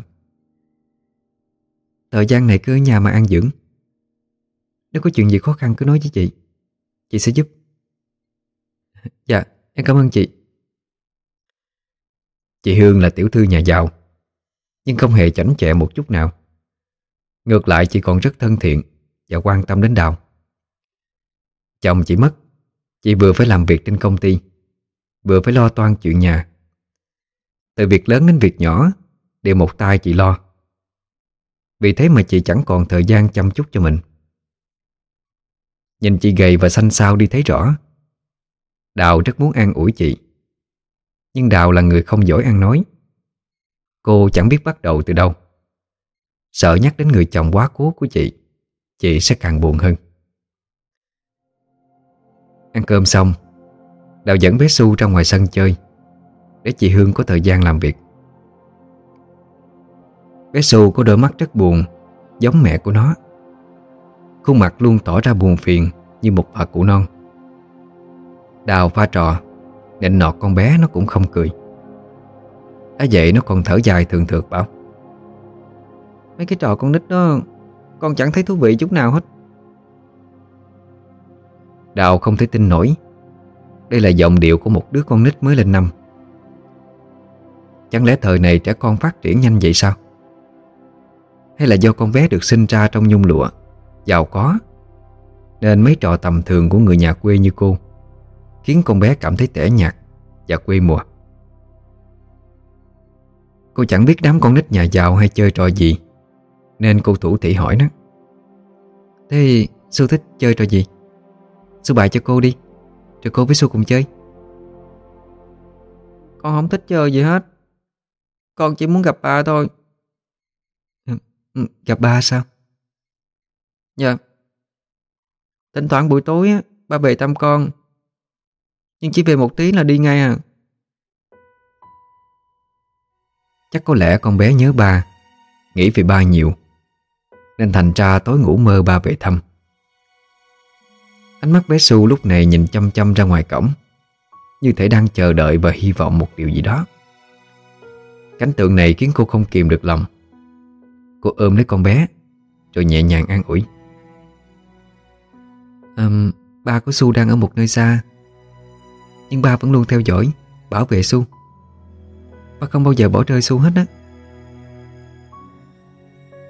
Thời gian này cứ ở nhà mà ăn dưỡng. Nếu có chuyện gì khó khăn cứ nói với chị Chị sẽ giúp. Dạ em cảm ơn chị. Chị Hương là tiểu thư nhà giàu. Nhưng không hề chảnh chẹ một chút nào. Ngược lại, chị còn rất thân thiện Và quan tâm đến Đào. Chồng chị mất, Chị vừa phải làm việc trên công ty, Vừa phải lo toan chuyện nhà. Từ việc lớn đến việc nhỏ, Đều một tay chị lo. Vì thế mà chị chẳng còn thời gian chăm chút cho mình. Nhìn chị gầy và xanh xao đi thấy rõ, Đào rất muốn an ủi chị. Nhưng Đào là người không giỏi ăn nói. Cô chẳng biết bắt đầu từ đâu. Sợ nhắc đến người chồng quá cố của chị Chị sẽ càng buồn hơn. Ăn cơm xong, Đào dẫn bé xu ra ngoài sân chơi, Để chị Hương có thời gian làm việc. Bé xu có đôi mắt rất buồn, Giống mẹ của nó. Khuôn mặt luôn tỏ ra buồn phiền Như một bà cụ non. Đào pha trò, Nịnh nọt con bé nó cũng không cười. Đã vậy nó còn thở dài thường thượt bảo. Mấy cái trò con nít đó, Con chẳng thấy thú vị chút nào hết. Đào không thể tin nổi. Đây là giọng điệu của một đứa con nít mới lên năm. Chẳng lẽ thời này trẻ con phát triển nhanh vậy sao? Hay là do con bé được sinh ra trong nhung lụa? Giàu có. Nên mấy trò tầm thường của người nhà quê như cô Khiến con bé cảm thấy tẻ nhạt Và quê mùa. Cô chẳng biết đám con nít nhà giàu hay chơi trò gì Nên cô thủ thị hỏi nó. Thế Su thích chơi trò gì? Su bài cho cô đi Rồi cô với Su cùng chơi. Con không thích chơi gì hết Con chỉ muốn gặp ba thôi. Ừ, ừ, gặp ba sao? Dạ. Thỉnh thoảng buổi tối á, ba về thăm con Nhưng chỉ về một tí là đi ngay à. Chắc có lẽ con bé nhớ ba Nghĩ về ba nhiều Nên thành ra tối ngủ mơ ba về thăm. Ánh mắt bé Su lúc này nhìn chăm chăm ra ngoài cổng Như thể đang chờ đợi và hy vọng một điều gì đó. Cảnh tượng này khiến cô không kìm được lòng. Cô ôm lấy con bé Rồi nhẹ nhàng an ủi. Um, Ba của Su đang ở một nơi xa Nhưng ba vẫn luôn theo dõi Bảo vệ Su. Ba không bao giờ bỏ rơi Su hết á.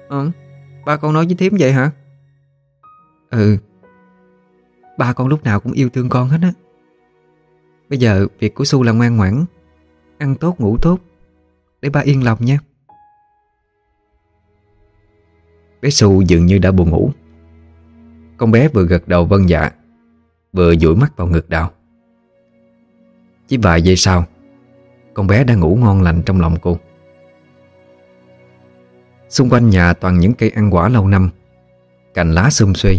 Ừ Ba con nói với thím vậy hả? Ừ. Ba con lúc nào cũng yêu thương con hết á. Bây giờ việc của Su là ngoan ngoãn, Ăn tốt, ngủ tốt, Để ba yên lòng nha. Bé Su dường như đã buồn ngủ. Con bé vừa gật đầu vân dạ Vừa dụi mắt vào ngực đào. Chỉ vài giây sau con bé đã ngủ ngon lành trong lòng cô. Xung quanh nhà toàn những cây ăn quả lâu năm, Cành lá xum xuê,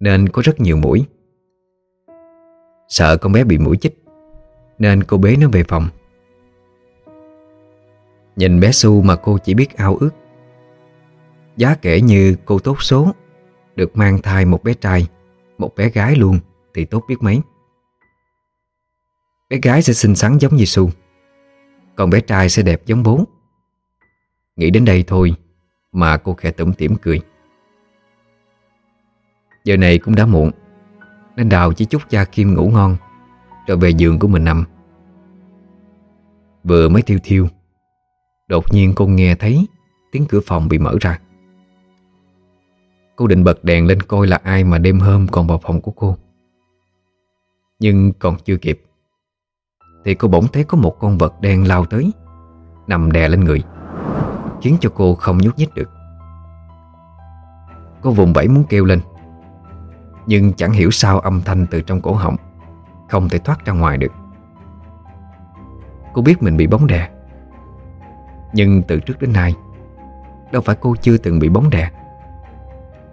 Nên có rất nhiều mũi. Sợ con bé bị mũi chích, Nên cô bế nó về phòng. Nhìn bé Su mà cô chỉ biết ao ước. Giá kể như cô tốt số, Được mang thai một bé trai, Một bé gái luôn Thì tốt biết mấy. Bé gái sẽ xinh xắn giống như Su. Còn bé trai sẽ đẹp giống bố. Nghĩ đến đây thôi Mà cô khẽ tủm tỉm cười. Giờ này cũng đã muộn, Nên Đào chỉ chúc cha Kim ngủ ngon Rồi về giường của mình nằm. Vừa mới thiêu thiêu, Đột nhiên cô nghe thấy Tiếng cửa phòng bị mở ra. Cô định bật đèn lên coi là ai mà đêm hôm còn vào phòng của cô. Nhưng còn chưa kịp. Thì cô bỗng thấy có một con vật đen lao tới, Nằm đè lên người, Khiến cho cô không nhúc nhích được. Cô vùng vẫy muốn kêu lên, Nhưng chẳng hiểu sao âm thanh từ trong cổ họng Không thể thoát ra ngoài được. Cô biết mình bị bóng đè, Nhưng từ trước đến nay, Đâu phải cô chưa từng bị bóng đè.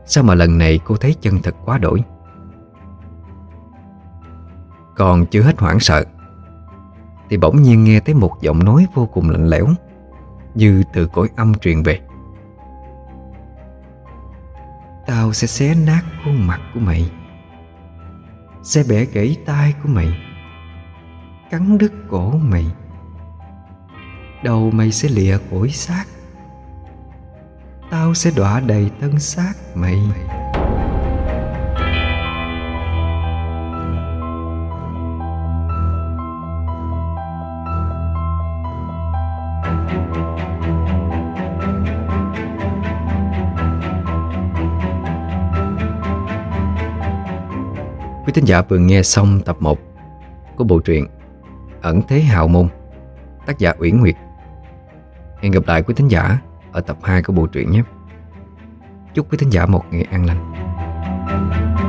Sao mà lần này cô thấy chân thật quá đổi? Còn chưa hết hoảng sợ thì bỗng nhiên nghe thấy một giọng nói vô cùng lạnh lẽo, Như từ cõi âm truyền về Tao sẽ xé nát khuôn mặt của mày, Sẽ bẻ gãy tay của mày, Cắn đứt cổ mày Đầu mày sẽ lìa cõi xác, Tao sẽ đọa đầy thân xác mày mày. Thính giả vừa nghe xong tập 1 của bộ truyện Ẩn Thế Hào Môn, tác giả Uyển Nguyệt. Hẹn gặp lại quý thính giả ở tập 2 của bộ truyện nhé. Chúc quý thính giả một ngày an lành.